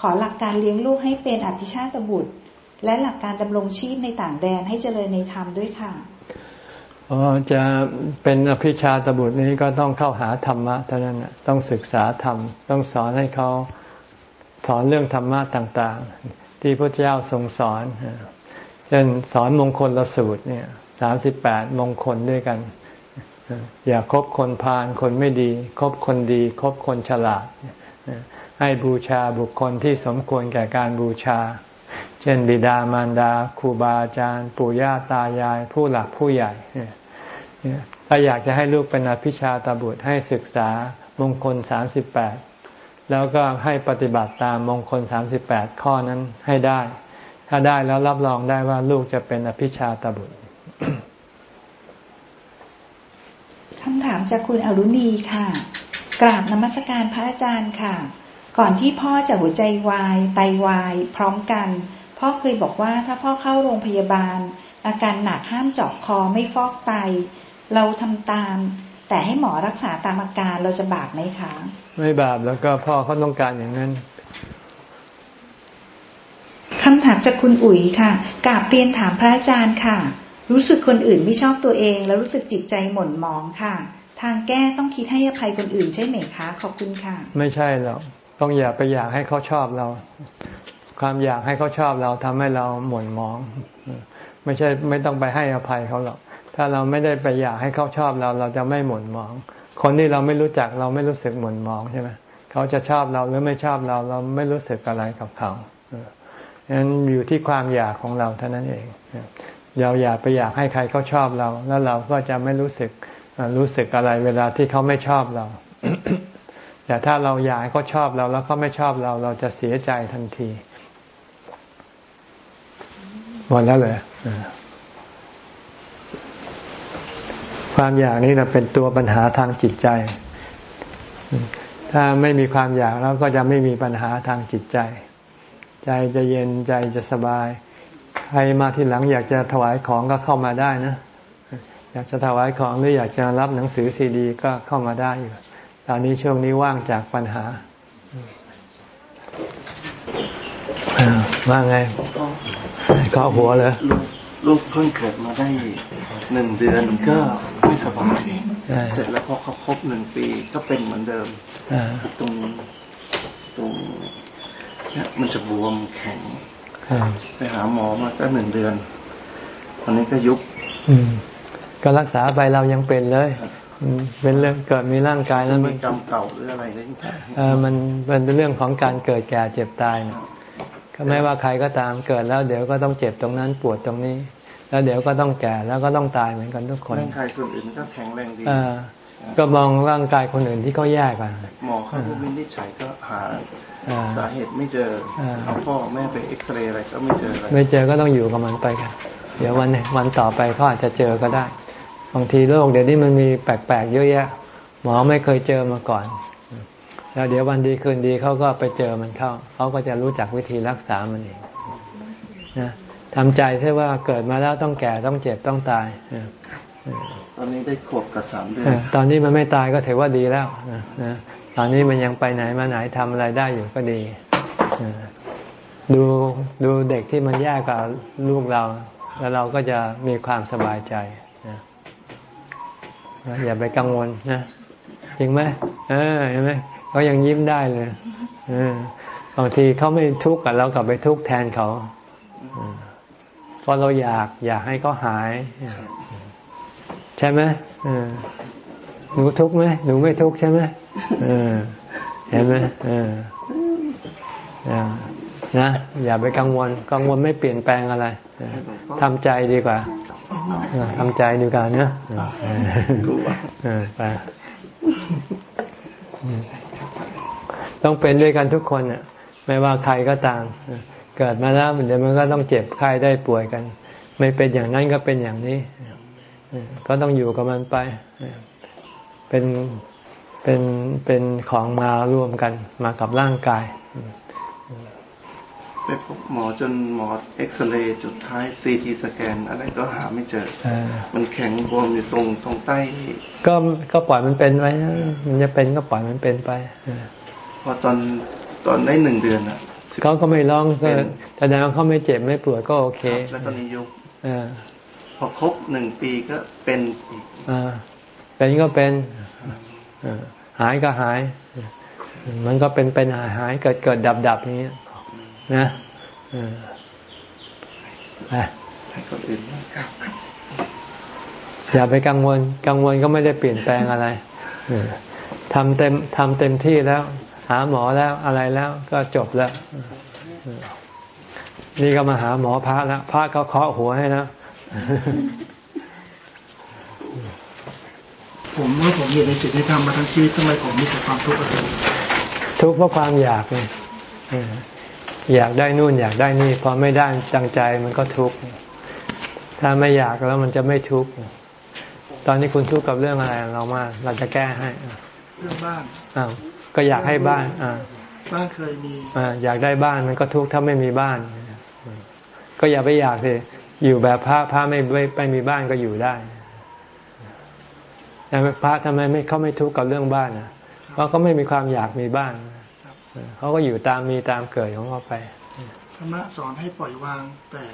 Speaker 4: ขอหลักการเลี้ยงลูกให้เป็นอภิชาตบุตร และหลักการดำรงชีพในต่างแดนให้เจริญในธรรมด้วยค่ะ
Speaker 1: ออจะเป็นอภิชาตบุตรนี้ก็ต้องเข้าหาธรรมะเท่านั้นต้องศึกษาธรรม ต้องสอนให้เขาสอนเรื่องธรรมะต่าง ๆ ที่พระเจ้าทรงสอน เช่นสอนมงคลละสูตรเนี่ยสามสิบแปดมงคลด้วยกัน อย่าคบคนพาลคนไม่ดี คบคนดี คบคนฉลาด ให้บูชาบุคคลที่สมควรแก่การบูชา เช่น บิดามารดาครูบาอาจารย์ ปู่ย่าตายาย ผู้หลักผู้ใหญ่ถ้าอยากจะให้ลูกเป็นอภิชาตบุตรให้ศึกษามงคลสามสิบแปดแล้วก็ให้ปฏิบัติตามมงคลสามสิบแปดข้อนั้นให้ได้ ถ้าได้แล้วรับรองได้ว่าลูกจะเป็นอภิชาตบุตร
Speaker 4: คำถามจากคุณอรุณีค่ะ กราบนมัสการพระอาจารย์ค่ะ ก่อนที่พ่อจะหัวใจวาย ไตวาย พร้อมกัน พ่อเคยบอกว่าถ้าพ่อเข้าโรงพยาบาล อาการหนักห้ามเจาะคอไม่ฟอกไต เราทำตาม แต่ให้หมอรักษาตามอาการเราจะบาปไหมคะ
Speaker 1: ไม่บาปแล้วก็พ่อเขาต้องการอย่างนั้น
Speaker 4: คำถามจากคุณอุ๋ยค่ะกราบเรียนถามพระอาจารย์ค่ะ รู้สึกคนอื่นไม่ชอบตัวเอง แล้วรู้สึกจิตใจหม่นหมองค่ะ ทางแก้ต้องคิดให้อภัยคนอื่นใช่ไหมคะขอบคุณค่ะ
Speaker 1: ไม่ใช่หรอกต้องอย่าไปอยากให้เขาชอบเรา ความอยากให้เขาชอบเราทำให้เราหม่นหมอง ไม่ใช่ไม่ต้องไปให้อภัยเขาหรอกถ้าเราไม่ได้ไปอยากให้เขาชอบเรา เราจะไม่หม่นหมอง คนที่เราไม่รู้จักเราไม่รู้สึกหม่นหมองใช่ไหมเขาจะชอบเราหรือไม่ชอบเรา เราไม่รู้สึกอะไรกับเขา นั้นอยู่ที่ความอยากของเราเท่านั้นเอง เราอยากไปอยากให้ใครเขาชอบเรา แล้วเราก็จะไม่รู้สึกรู้สึกอะไรเวลาที่เขาไม่ชอบเรา แต่ถ้าเราอยากให้เขาชอบเรา แล้วเขาไม่ชอบเรา เราจะเสียใจทันทีหมดแล้วเลยความอยากนี้นะเป็นตัวปัญหาทางจิตใจ ถ้าไม่มีความอยากแล้วก็จะไม่มีปัญหาทางจิตใจ ใจจะเย็นใจจะสบาย ใครมาที่หลังอยากจะถวายของก็เข้ามาได้นะ อยากจะถวายของหรืออยากจะรับหนังสือซีดี ก็เข้ามาได้อยู่ตอนนี้ช่วงนี้ว่างจากปัญหาว่าไงก็หัวเลย
Speaker 5: ลูกเพิ่งเกิดมาได้หนึ่งเดือนก็ไม่สบาย
Speaker 1: อ่า
Speaker 5: เสร็จแล้วพอเขาครบหนึ่งปีก็เป็นเหมือนเดิม
Speaker 1: อ่า
Speaker 5: ตรงตรง เนี่ยมันจะบวมแข็ง
Speaker 1: อ่า
Speaker 5: ไปหาหมอมาก็หนึ่งเดือนตอนนี้ก็ยุบ
Speaker 1: อืมก็รักษาไปเรายังเป็นเลยอืมเป็นเรื่องเกิดมีร่างกายแล้วมั
Speaker 5: มี
Speaker 1: น
Speaker 5: กรรมเก่าหรืออะไรก็
Speaker 1: เออมันมันเป็นเรื่องของการเกิดแก่เจ็บตายนะก็ไม่ว่าใครก็ตามเกิดแล้ว เดี๋ยวก็ต้องเจ็บตรงนั้นปวดตรงนี้ แล้วเดี๋ยวก็ต้องแก่แล้วก็ต้องตายเหมือนกันทุกคน
Speaker 5: ร่างกายคนอื่นก็แข็งแรงดี
Speaker 1: เออ ก็มองร่างกายคนอื่นที่เขาแย่กัน
Speaker 5: หมอเขาก็วินิจฉัยก็หา
Speaker 1: อ่า
Speaker 5: สาเหตุไม่เจอ
Speaker 1: อ่า
Speaker 5: เอาพ่อแม่ไปเอ็กซเรย์อะไรก็ไม่เจออะไร
Speaker 1: ไม่เจอก็ต้องอยู่กับมันไปกันเดี๋ยววันวันต่อไปเขาอาจจะเจอก็ได้ บางทีโรคเดี๋ยวนี้มันมีแปลกๆเยอะแยะ หมอไม่เคยเจอมาก่อนแล้วเดี๋ยววันดีคืนดีเขาก็ไปเจอมันเข้าเขาก็จะรู้จักวิธีรักษามันเองนะทำใจใช่ว่าเกิดมาแล้วต้องแก่ต้องเจ็บต้องตายเออ
Speaker 5: ตอนนี้ได้ขวบกับสามเดือ
Speaker 1: เอนอตอนนี้มันไม่ตายก็ถือว่าดีแล้วนะนะตอนนี้มันยังไปไหนมาไหนทำอะไรได้อยู่ก็ดีเออดูดูเด็กที่มันแย่กว่าลูกเรา แล้วเราก็จะมีความสบายใจนะนะอย่าไปกังวลนะจริงไหมเออเห็นไหมเขายังยิ้มได้เลยเออบางทีเขาไม่ทุกข์กับเรากลับไปทุกข์แทนเขาเออเพราะเราอยากอยากให้เขาหาย ใช่ไหมเออหนูทุกข์ไหมหนูไม่ทุกข์ใช่ไหมเออเห็นไหมเออเออนะอย่าไปกังวล กังวลไม่เปลี่ยนแปลงอะไรเออทำใจดีกว่าเออทำใจดีกว่านะเออเออไปอืมต้องเป็นด้วยกันทุกคนน่ะ ไม่ว่าใครก็ตามเออเกิดมาแล้วเดี๋ยวมันก็ต้องเจ็บไข้ได้ป่วยกัน ไม่เป็นอย่างนั้นก็เป็นอย่างนี้เออ ก็ต้องอยู่กับมันไปเออเป็นเป็นเป็นของมารวมกันมากับร่างกาย
Speaker 5: ไปพบหมอจนหมอเอ็กซเรย์จุดท้ายซีทีสแกนอะไรก็หาไม่เจอ
Speaker 1: เออ
Speaker 5: มันแข็งบวมอยู่ตรงตรงใต้
Speaker 1: ก็ก็ปล่อยมันเป็นไปนะมันจะเป็นก็ปล่อยมันเป็นไปเออ
Speaker 5: พอตอนตอนได้หนึ่งเดือนอะ
Speaker 1: เขาก็ไม่ร้องก็
Speaker 5: เป็น
Speaker 1: แสดงว่าเขาไม่เจ็บไม่ปวดก็โอเค
Speaker 5: แล้วตอนนี้ยุบ
Speaker 1: เออ
Speaker 5: พอครบหนึ่งปีก็เป็นอีก
Speaker 1: เป็นก็เป็นหายก็หาย มันก็เป็นเป็นหายหายเกิดเกิดดับดับอย่างเงี้นะออไป
Speaker 5: ให้คนอื่น
Speaker 1: อย่าไปกังวล กังวลก็ไม่ได้เปลี่ยนแปลงอะไรทำเต็มทำเต็มที่แล้ว หาหมอแล้วอะไรแล้วก็จบแล้ว นี่ก็มาหาหมอพระแล้วพระก็เคาะหัวให้นะ
Speaker 6: ผมว่าผมอยู่ในสิ่งที่ทำมาทั้งชีวิตทำไมผมมีแต่ความทุกข์กับตัว
Speaker 1: ทุกข์เพราะความอยากไงเอออยากได้นู่นอยากได้นี่พอไม่ได้จังใจมันก็ทุกข์ถ้าไม่อยากแล้วมันจะไม่ทุกข์ตอนนี้คุณทุกข์กับเรื่องอะไรเรามาเราจะแก้ให้อะ
Speaker 6: เรื่องบ้าน
Speaker 1: อ้าวก็อยากให้บ้าน อ่า
Speaker 6: บ้านเคยมี
Speaker 1: อ่าอยากได้บ้านมันก็ทุกข์ถ้าไม่มีบ้าน ก็อย่าไปอยากสิ อยู่แบบพระพระไม่ไม่ไม่มีบ้านก็อยู่ได้แต่พระทำไมไม่เขาไม่ทุกข์กับเรื่องบ้านอะเพราะเขาไม่มีความอยากมีบ้านเออเขาก็อยู่ตามมีตามเกิดของเขาไป
Speaker 6: ธรรมะสอนให้ปล่อยวางแต่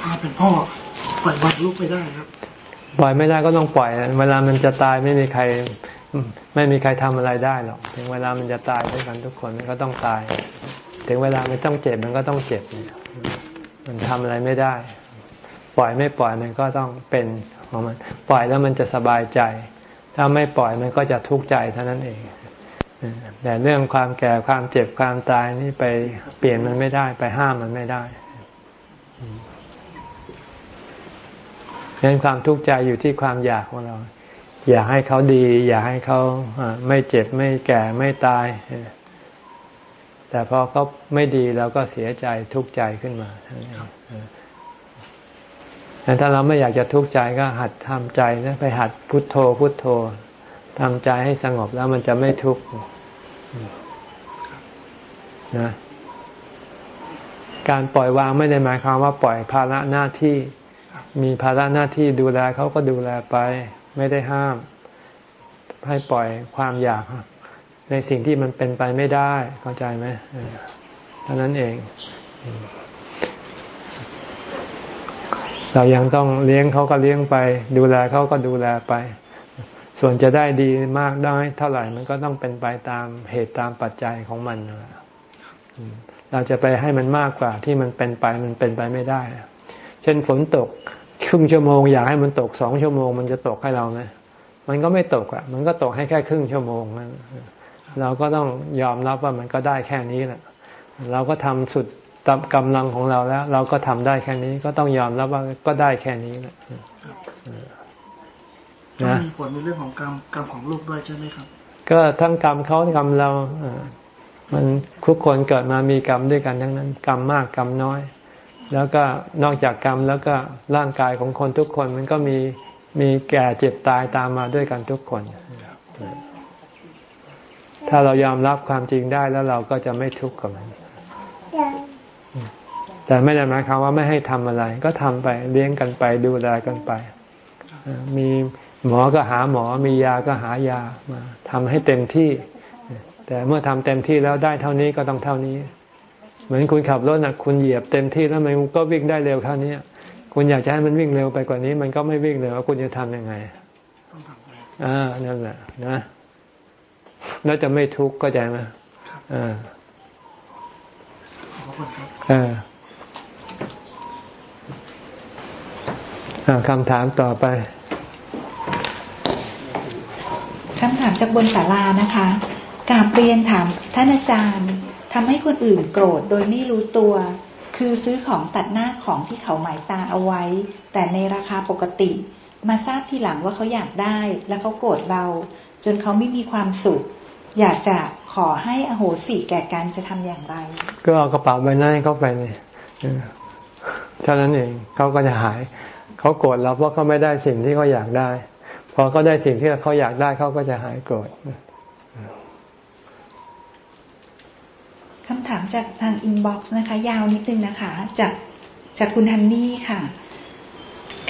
Speaker 6: พาเป็นพ่อปล่อยวางลูกไม่ได้ครับ
Speaker 1: ปล่อยไม่ได้ก็ต้องปล่อย เวลามันจะตายไม่มีใคร ไม่มีใครทำอะไรได้หรอกถึงเวลามันจะตายด้วยกันทุกคนมันก็ต้องตาย ถึงเวลามันต้องเจ็บมันก็ต้องเจ็บ มันทำอะไรไม่ได้ ปล่อยไม่ปล่อยมันก็ต้องเป็นของมัน ปล่อยแล้วมันจะสบายใจ ถ้าไม่ปล่อยมันก็จะทุกข์ใจเท่านั้นเอง แต่เรื่องความแก่ความเจ็บความตายนี่ไปเปลี่ยนมันไม่ได้ ไปห้ามมันไม่ได้ดังนั้นความทุกข์ใจอยู่ที่ความอยากของเรา อยากให้เขาดี อยากให้เขาไม่เจ็บไม่แก่ไม่ตาย แต่พอเขาไม่ดีเราก็เสียใจทุกข์ใจขึ้นมาเท่านั้นเองแต่ถ้าเราไม่อยากจะทุกข์ใจก็หัดทำใจนะไปหัดพุทโธ พุทโธทำใจให้สงบแล้วมันจะไม่ทุกข์นะ การปล่อยวางไม่ได้หมายความว่าปล่อยภาระหน้าที่ มีภาระหน้าที่ดูแลเขาก็ดูแลไป ไม่ได้ห้าม ให้ปล่อยความอยาก ในสิ่งที่มันเป็นไปไม่ได้เข้าใจไหมเท่านั้นเอง เรายังต้องเลี้ยงเขาก็เลี้ยงไป ดูแลเขาก็ดูแลไป ส่วนจะได้ดีมากได้เท่าไหร่มันก็ต้องเป็นไปตามเหตุตามปัจจัยของมันเราจะไปให้มันมากกว่าที่มันเป็นไปมันเป็นไปไม่ได้ เช่นฝนตกครึ่งชั่วโมงอยากให้มันตกสองชั่วโมง มันจะตกให้เราไหมมันก็ไม่ตกอะ มันก็ตกให้แค่ครึ่งชั่วโมง เราก็ต้องยอมรับว่ามันก็ได้แค่นี้แหละ เราก็ทำสุดตามกำลังของเราแล้ว เราก็ทำได้แค่นี้ ก็ต้องยอมรับว่าก็ได้แค่นี้แหละ
Speaker 6: นะมีผลในเรื่องของกรรมกรรมของลูกด้วยใช่ไหมครับ
Speaker 1: ก็ทั้งกรรมเขากรรมเรามันทุกคนเกิดมามีกรรมด้วยกันทั้งนั้น กรรมมากกรรมน้อย แล้วก็นอกจากกรรมแล้วก็ร่างกายของคนทุกคนมันก็มีมีแก่เจ็บตายตามมาด้วยกันทุกคน ถ้าเรายอมรับความจริงได้แล้วเราก็จะไม่ทุกข์กับมัน แต่ไม่ได้หมายความว่าไม่ให้ทำอะไร ก็ทำไปเลี้ยงกันไปดูแลกันไป มีหมอก็หาหมอมียาก็หายามาทำให้เต็มที่ แต่เมื่อทำเต็มที่แล้วได้เท่านี้ก็ต้องเท่านี้ เหมือนคุณขับรถนะคุณเหยียบเต็มที่แล้วมันก็วิ่งได้เร็วเท่านี้คุณอยากจะให้มันวิ่งเร็วไปกว่านี้ มันก็ไม่วิ่งเร็วคุณจะทำยังไงอ่านั่นแหละนะ แล้วจะไม่ทุกข์ก็ใจไหมอ่าอ่าคำถามต่อไป
Speaker 4: คำถามจากบนศาลานะคะกาบเรียนถามท่านอาจารย์ทำให้คนอื่นโกรธโดยไม่รู้ตัว คือซื้อของตัดหน้าของที่เขาหมายตาเอาไว้ แต่ในราคาปกติ มาทราบทีหลังว่าเขาอยากได้ แล้วเขาโกรธเรา จนเขาไม่มีความสุข อยากจะขอให้อโหสิแก่กันจะทำอย่างไร
Speaker 1: ก็เอากระเป๋าใบหน้าเข้าไปเลยเท่านั้นเองเขาก็จะหาย เขาโกรธเราเพราะเขาไม่ได้สิ่งที่เขาอยากได้ พอเขาได้สิ่งที่เขาอยากได้เขาก็จะหายโกรธ
Speaker 4: คำถามจากทาง inbox นะคะ ยาวนิดนึงนะคะ จากจากคุณฮันนี่ค่ะ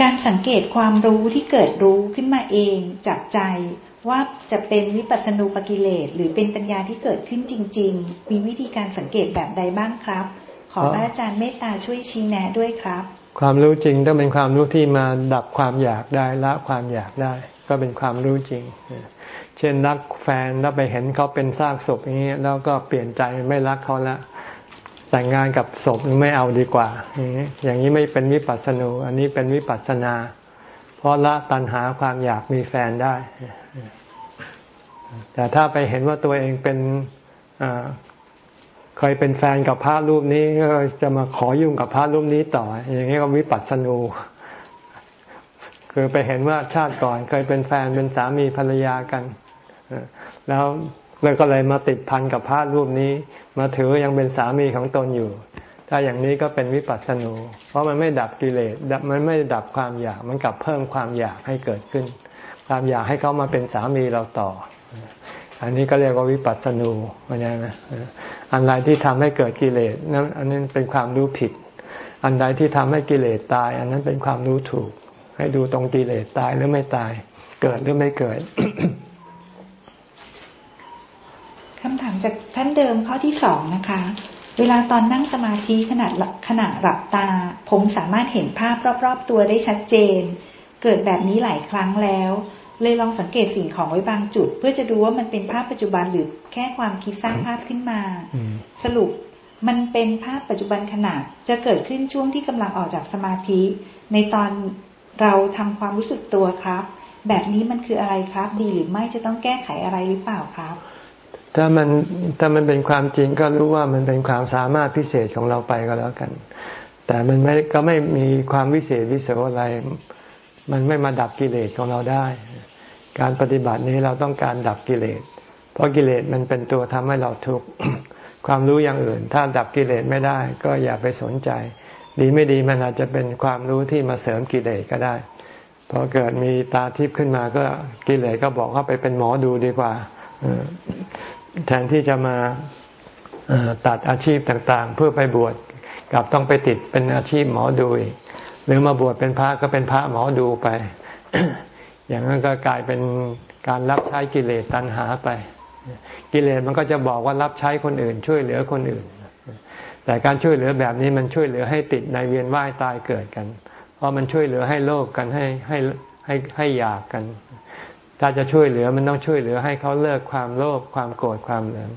Speaker 4: การสังเกตความรู้ที่เกิดรู้ขึ้นมาเองจากใจ ว่าจะเป็นวิปัสสนูปกิเลสหรือเป็นปัญญาที่เกิดขึ้นจริง ๆ มีวิธีการสังเกตแบบใดบ้างครับ ขอพระอาจารย์เมตตาช่วยชี้แนะด้วยครับ
Speaker 1: ความรู้จริงต้องเป็นความรู้ที่มาดับความอยากได้ละความอยากได้ ก็เป็นความรู้จริง เช่นรักแฟนแล้วไปเห็นเขาเป็นซากศพอย่างนี้แล้วก็เปลี่ยนใจไม่รักเขาละแต่งงานกับศพไม่เอาดีกว่า อย่างนี้ไม่เป็นวิปัสสนูอันนี้เป็นวิปัสสนา เพราะละตัณหาความอยากมีแฟนได้ แต่ถ้าไปเห็นว่าตัวเองเป็นเคยเป็นแฟนกับพระรูปนี้ก็จะมาขอยุ่งกับพระรูปนี้ต่อ อย่างนี้ก็วิปัสสนูคือไปเห็นว่าชาติก่อนเคยเป็นแฟนเป็นสามีภรรยากันแล้วเลยก็เลยมาติดพันกับพระรูปนี้ มาถือยังเป็นสามีของตนอยู่ ถ้าอย่างนี้ก็เป็นวิปัสสนู เพราะมันไม่ดับกิเลสมันไม่ดับความอยาก มันกลับเพิ่มความอยากให้เกิดขึ้น ความอยากให้เขามาเป็นสามีเราต่อ อันนี้ก็เรียกว่าวิปัสสนูเข้าใจไหมอันใดที่ทำให้เกิดกิเลสนั้นอันนั้นเป็นความรู้ผิด อันใดที่ทำให้กิเลสตาย อันนั้นเป็นความรู้ถูก ให้ดูตรงกิเลสตายหรือไม่ตาย เกิดหรือไม่เกิด
Speaker 4: คำถามจากท่านเดิมข้อที่สองนะคะ เวลาตอนนั่งสมาธิขณะขณะหลับตา ผมสามารถเห็นภาพรอบ ๆ ตัวได้ชัดเจน เกิดแบบนี้หลายครั้งแล้ว เลยลองสังเกตสิ่งของไว้บางจุด เพื่อจะดูว่ามันเป็นภาพปัจจุบันหรือแค่ความคิดสร้างภาพขึ้นมา สรุปมันเป็นภาพปัจจุบันขณะจะเกิดขึ้นช่วงที่กำลังออกจากสมาธิ ในตอนเราทำความรู้สึกตัวครับ แบบนี้มันคืออะไรครับ ดีหรือไม่จะต้องแก้ไขอะไรหรือเปล่าครับ
Speaker 1: ถ้ามันถ้ามันเป็นความจริงก็รู้ว่ามันเป็นความสามารถพิเศษของเราไปก็แล้วกัน แต่มันไม่ก็ไม่มีความวิเศษวิเศษอะไร มันไม่มาดับกิเลสของเราได้ การปฏิบัตินี้เราต้องการดับกิเลส เพราะกิเลสมันเป็นตัวทำให้เราทุกข์ ความรู้อย่างอื่น ถ้าดับกิเลสไม่ได้ ก็อย่าไปสนใจ ดีไม่ดีมันอาจจะเป็นความรู้ที่มาเสริมกิเลสก็ได้พอเกิดมีตาทิพย์ขึ้นมาก็กิเลสก็บอกว่าไปเป็นหมอดูดีกว่าแทนที่จะมาตัดอาชีพต่างๆ เพื่อไปบวชกลับต้องไปติดเป็นอาชีพหมอดูอีกหรือมาบวชเป็นพระก็เป็นพระหมอดูไป อย่างนั้นก็กลายเป็นการรับใช้กิเลสตัณหาไป กิเลสมันก็จะบอกว่ารับใช้คนอื่น ช่วยเหลือคนอื่น แต่การช่วยเหลือแบบนี้มันช่วยเหลือให้ติดในเวียนว่ายตายเกิดกัน เพราะมันช่วยเหลือให้โลภกันให้ให้ให้ให้อยากกัน ถ้าจะช่วยเหลือมันต้องช่วยเหลือให้เขาเลิกความโลภความโกรธความเหลือง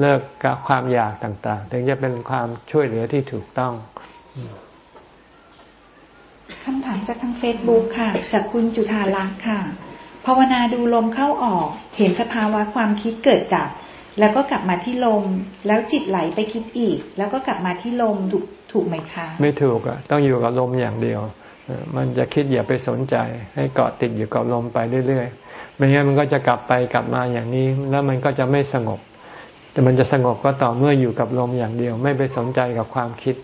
Speaker 1: เลิกกับความอยากต่าง ๆ ถึงจะเป็นความช่วยเหลือที่ถูกต้อง
Speaker 4: คำถามจากทางเฟซบุ๊กค่ะ จากคุณจุธาลักษ์ค่ะ ภาวนาดูลมเข้าออก เห็นสภาวะความคิดเกิดดับ แล้วก็กลับมาที่ลม แล้วจิตไหลไปคิดอีก แล้วก็กลับมาที่ลมถูกถูกไหมคะ
Speaker 1: ไม่ถูกอะต้องอยู่กับลมอย่างเดียว มันจะคิดอย่าไปสนใจ ให้เกาะติดอยู่กับลมไปเรื่อยๆไม่งั้นมันก็จะกลับไปกลับมาอย่างนี้ แล้วมันก็จะไม่สงบ แต่มันจะสงบก็ต่อเมื่ออยู่กับลมอย่างเดียว ไม่ไปสนใจกับความคิด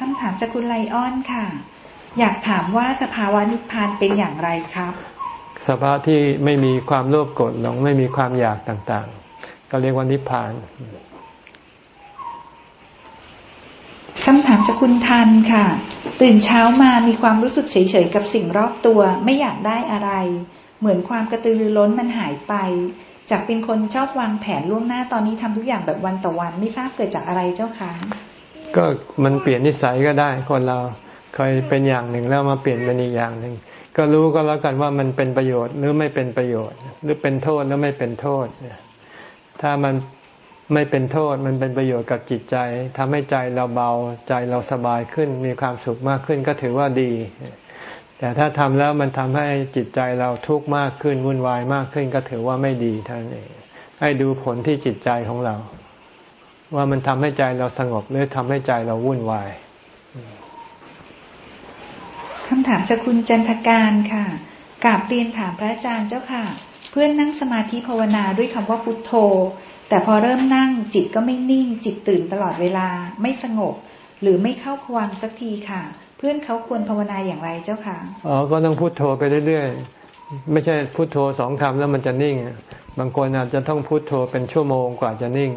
Speaker 4: คำถามจากคุณไลออนค่ะ อยากถามว่าสภาวะนิพพานเป็นอย่างไรครับ
Speaker 1: สภาวะที่ไม่มีความโลภโกรธหลงไม่มีความอยากต่างๆ ก็เรียกว่านิพพาน
Speaker 4: คำถามจากคุณทันค่ะ ตื่นเช้ามามีความรู้สึกเฉยๆกับสิ่งรอบตัวไม่อยากได้อะไร เหมือนความกระตือรือร้นมันหายไป จากเป็นคนชอบวางแผนล่วงหน้าตอนนี้ทำทุกอย่างแบบวันต่อวัน ไม่ทราบเกิดจากอะไรเจ้าคะ
Speaker 1: ก็มันเปลี่ยนนิสัยก็ได้ คนเราเคยเป็นอย่างหนึ่งแล้วมาเปลี่ยนเป็นอีกอย่างหนึ่งก็รู้ก็แล้วกันว่ามันเป็นประโยชน์หรือไม่เป็นประโยชน์ หรือเป็นโทษหรือไม่เป็นโทษถ้ามันไม่เป็นโทษมันเป็นประโยชน์กับจิตใจทำให้ใจเราเบาใจเราสบายขึ้น มีความสุขมากขึ้นก็ถือว่าดี แต่ถ้าทำแล้วมันทำให้จิตใจเราทุกข์มากขึ้นวุ่นวายมากขึ้นก็ถือว่าไม่ดีท่านเองให้ดูผลที่จิตใจของเรา ว่ามันทำให้ใจเราสงบหรือทำให้ใจเราวุ่นวาย
Speaker 4: คำถามจากคุณจันทการค่ะกราบเรียนถามพระอาจารย์เจ้าค่ะ เพื่อนนั่งสมาธิภาวนาด้วยคำว่าพุทโธ แต่พอเริ่มนั่งจิตก็ไม่นิ่ง จิตตื่นตลอดเวลาไม่สงบ หรือไม่เข้าควางสักทีค่ะ เพื่อนเขาควรภาวนาอย่างไรเจ้าค่ะ
Speaker 1: อ๋อก็ต้องพุทโธไปเรื่อยๆ ไม่ใช่พุทโธสองคำแล้วมันจะนิ่ง บางคนอาจจะต้องพุทโธเป็นชั่วโมงกว่าจะนิ่ง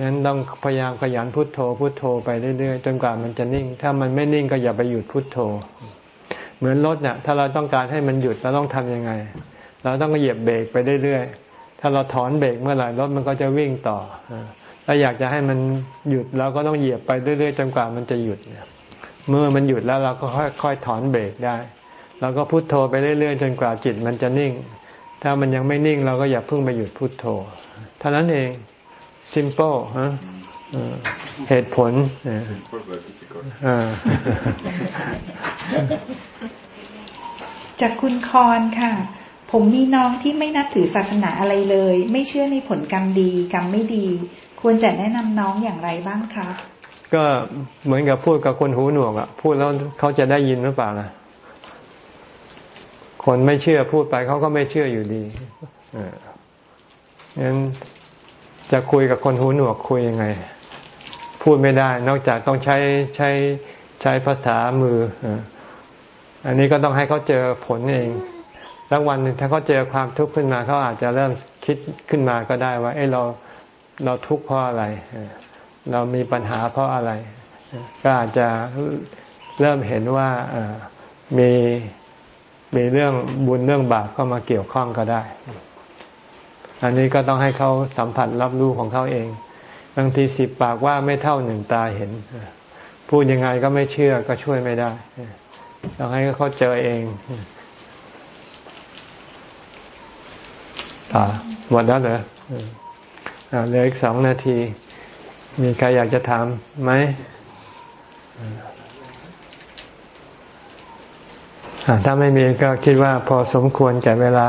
Speaker 1: งั้นต้องพยายามขยันพุทโธพุทโธไปเรื่อยๆจนกว่ามันจะนิ่ง ถ้ามันไม่นิ่งก็อย่าไปหยุดพุทโธ เหมือนรถเนี่ยถ้าเราต้องการให้มันหยุดเราต้องทํำยังไง เราต้องเหยียบเบรกไปเรื่อยๆถ้าเราถอนเบรกเมื่อไหร่รถมันก็จะวิ่งต่อถ้าอยากจะให้มันหยุดเราก็ต้องเหยียบไปเรื่อยๆจนกว่ามันจะหยุดเมื่อมันหยุดแล้วเราก็ค่อยๆถอนเบรกได้เราก็พุทโธไปเรื่อยๆจนกว่าจิตมันจะนิ่ง ถ้ามันยังไม่นิ่งเราก็อย่าเพิ่งไปหยุดพุทโธเท่านั้นเอง simple ฮะเหตุผล
Speaker 4: จากคุณคอนค่ะ ผมมีน้องที่ไม่นับถือศาสนาอะไรเลย ไม่เชื่อในผลกรรมดีกรรมไม่ดี ควรจะแนะนำน้องอย่างไรบ้างครับ
Speaker 1: ก็เหมือนกับพูดกับคนหูหนวกอะพูดแล้วเขาจะได้ยินหรือเปล่าล่ะคนไม่เชื่อพูดไปเขาก็ไม่เชื่ออยู่ดีงั้น จะคุยกับคนหูหนวกคุยยังไง พูดไม่ได้ นอกจากต้องใช้ใช้ใช้ภาษามือ อันนี้ก็ต้องให้เขาเจอผลเองแล้ววันหนึ่งถ้าเขาเจอความทุกข์ขึ้นมาเขาอาจจะเริ่มคิดขึ้นมาก็ได้ว่า เอ้เราเราทุกข์เพราะอะไร เรามีปัญหาเพราะอะไร ก็อาจจะเริ่มเห็นว่ามีมีเรื่องบุญเรื่องบาปเข้ามาเกี่ยวข้องก็ได้ อันนี้ก็ต้องให้เขาสัมผัสรับรู้ของเขาเอง บางทีสิบปากว่าไม่เท่าหนึ่งตาเห็น พูดยังไงก็ไม่เชื่อก็ช่วยไม่ได้ ต้องให้เขาเจอเองต่อหมดแล้วเหรอเหลืออีกสองนาที มีใครอยากจะถามไหมถ้าไม่มีก็คิดว่าพอสมควรแก่เวลา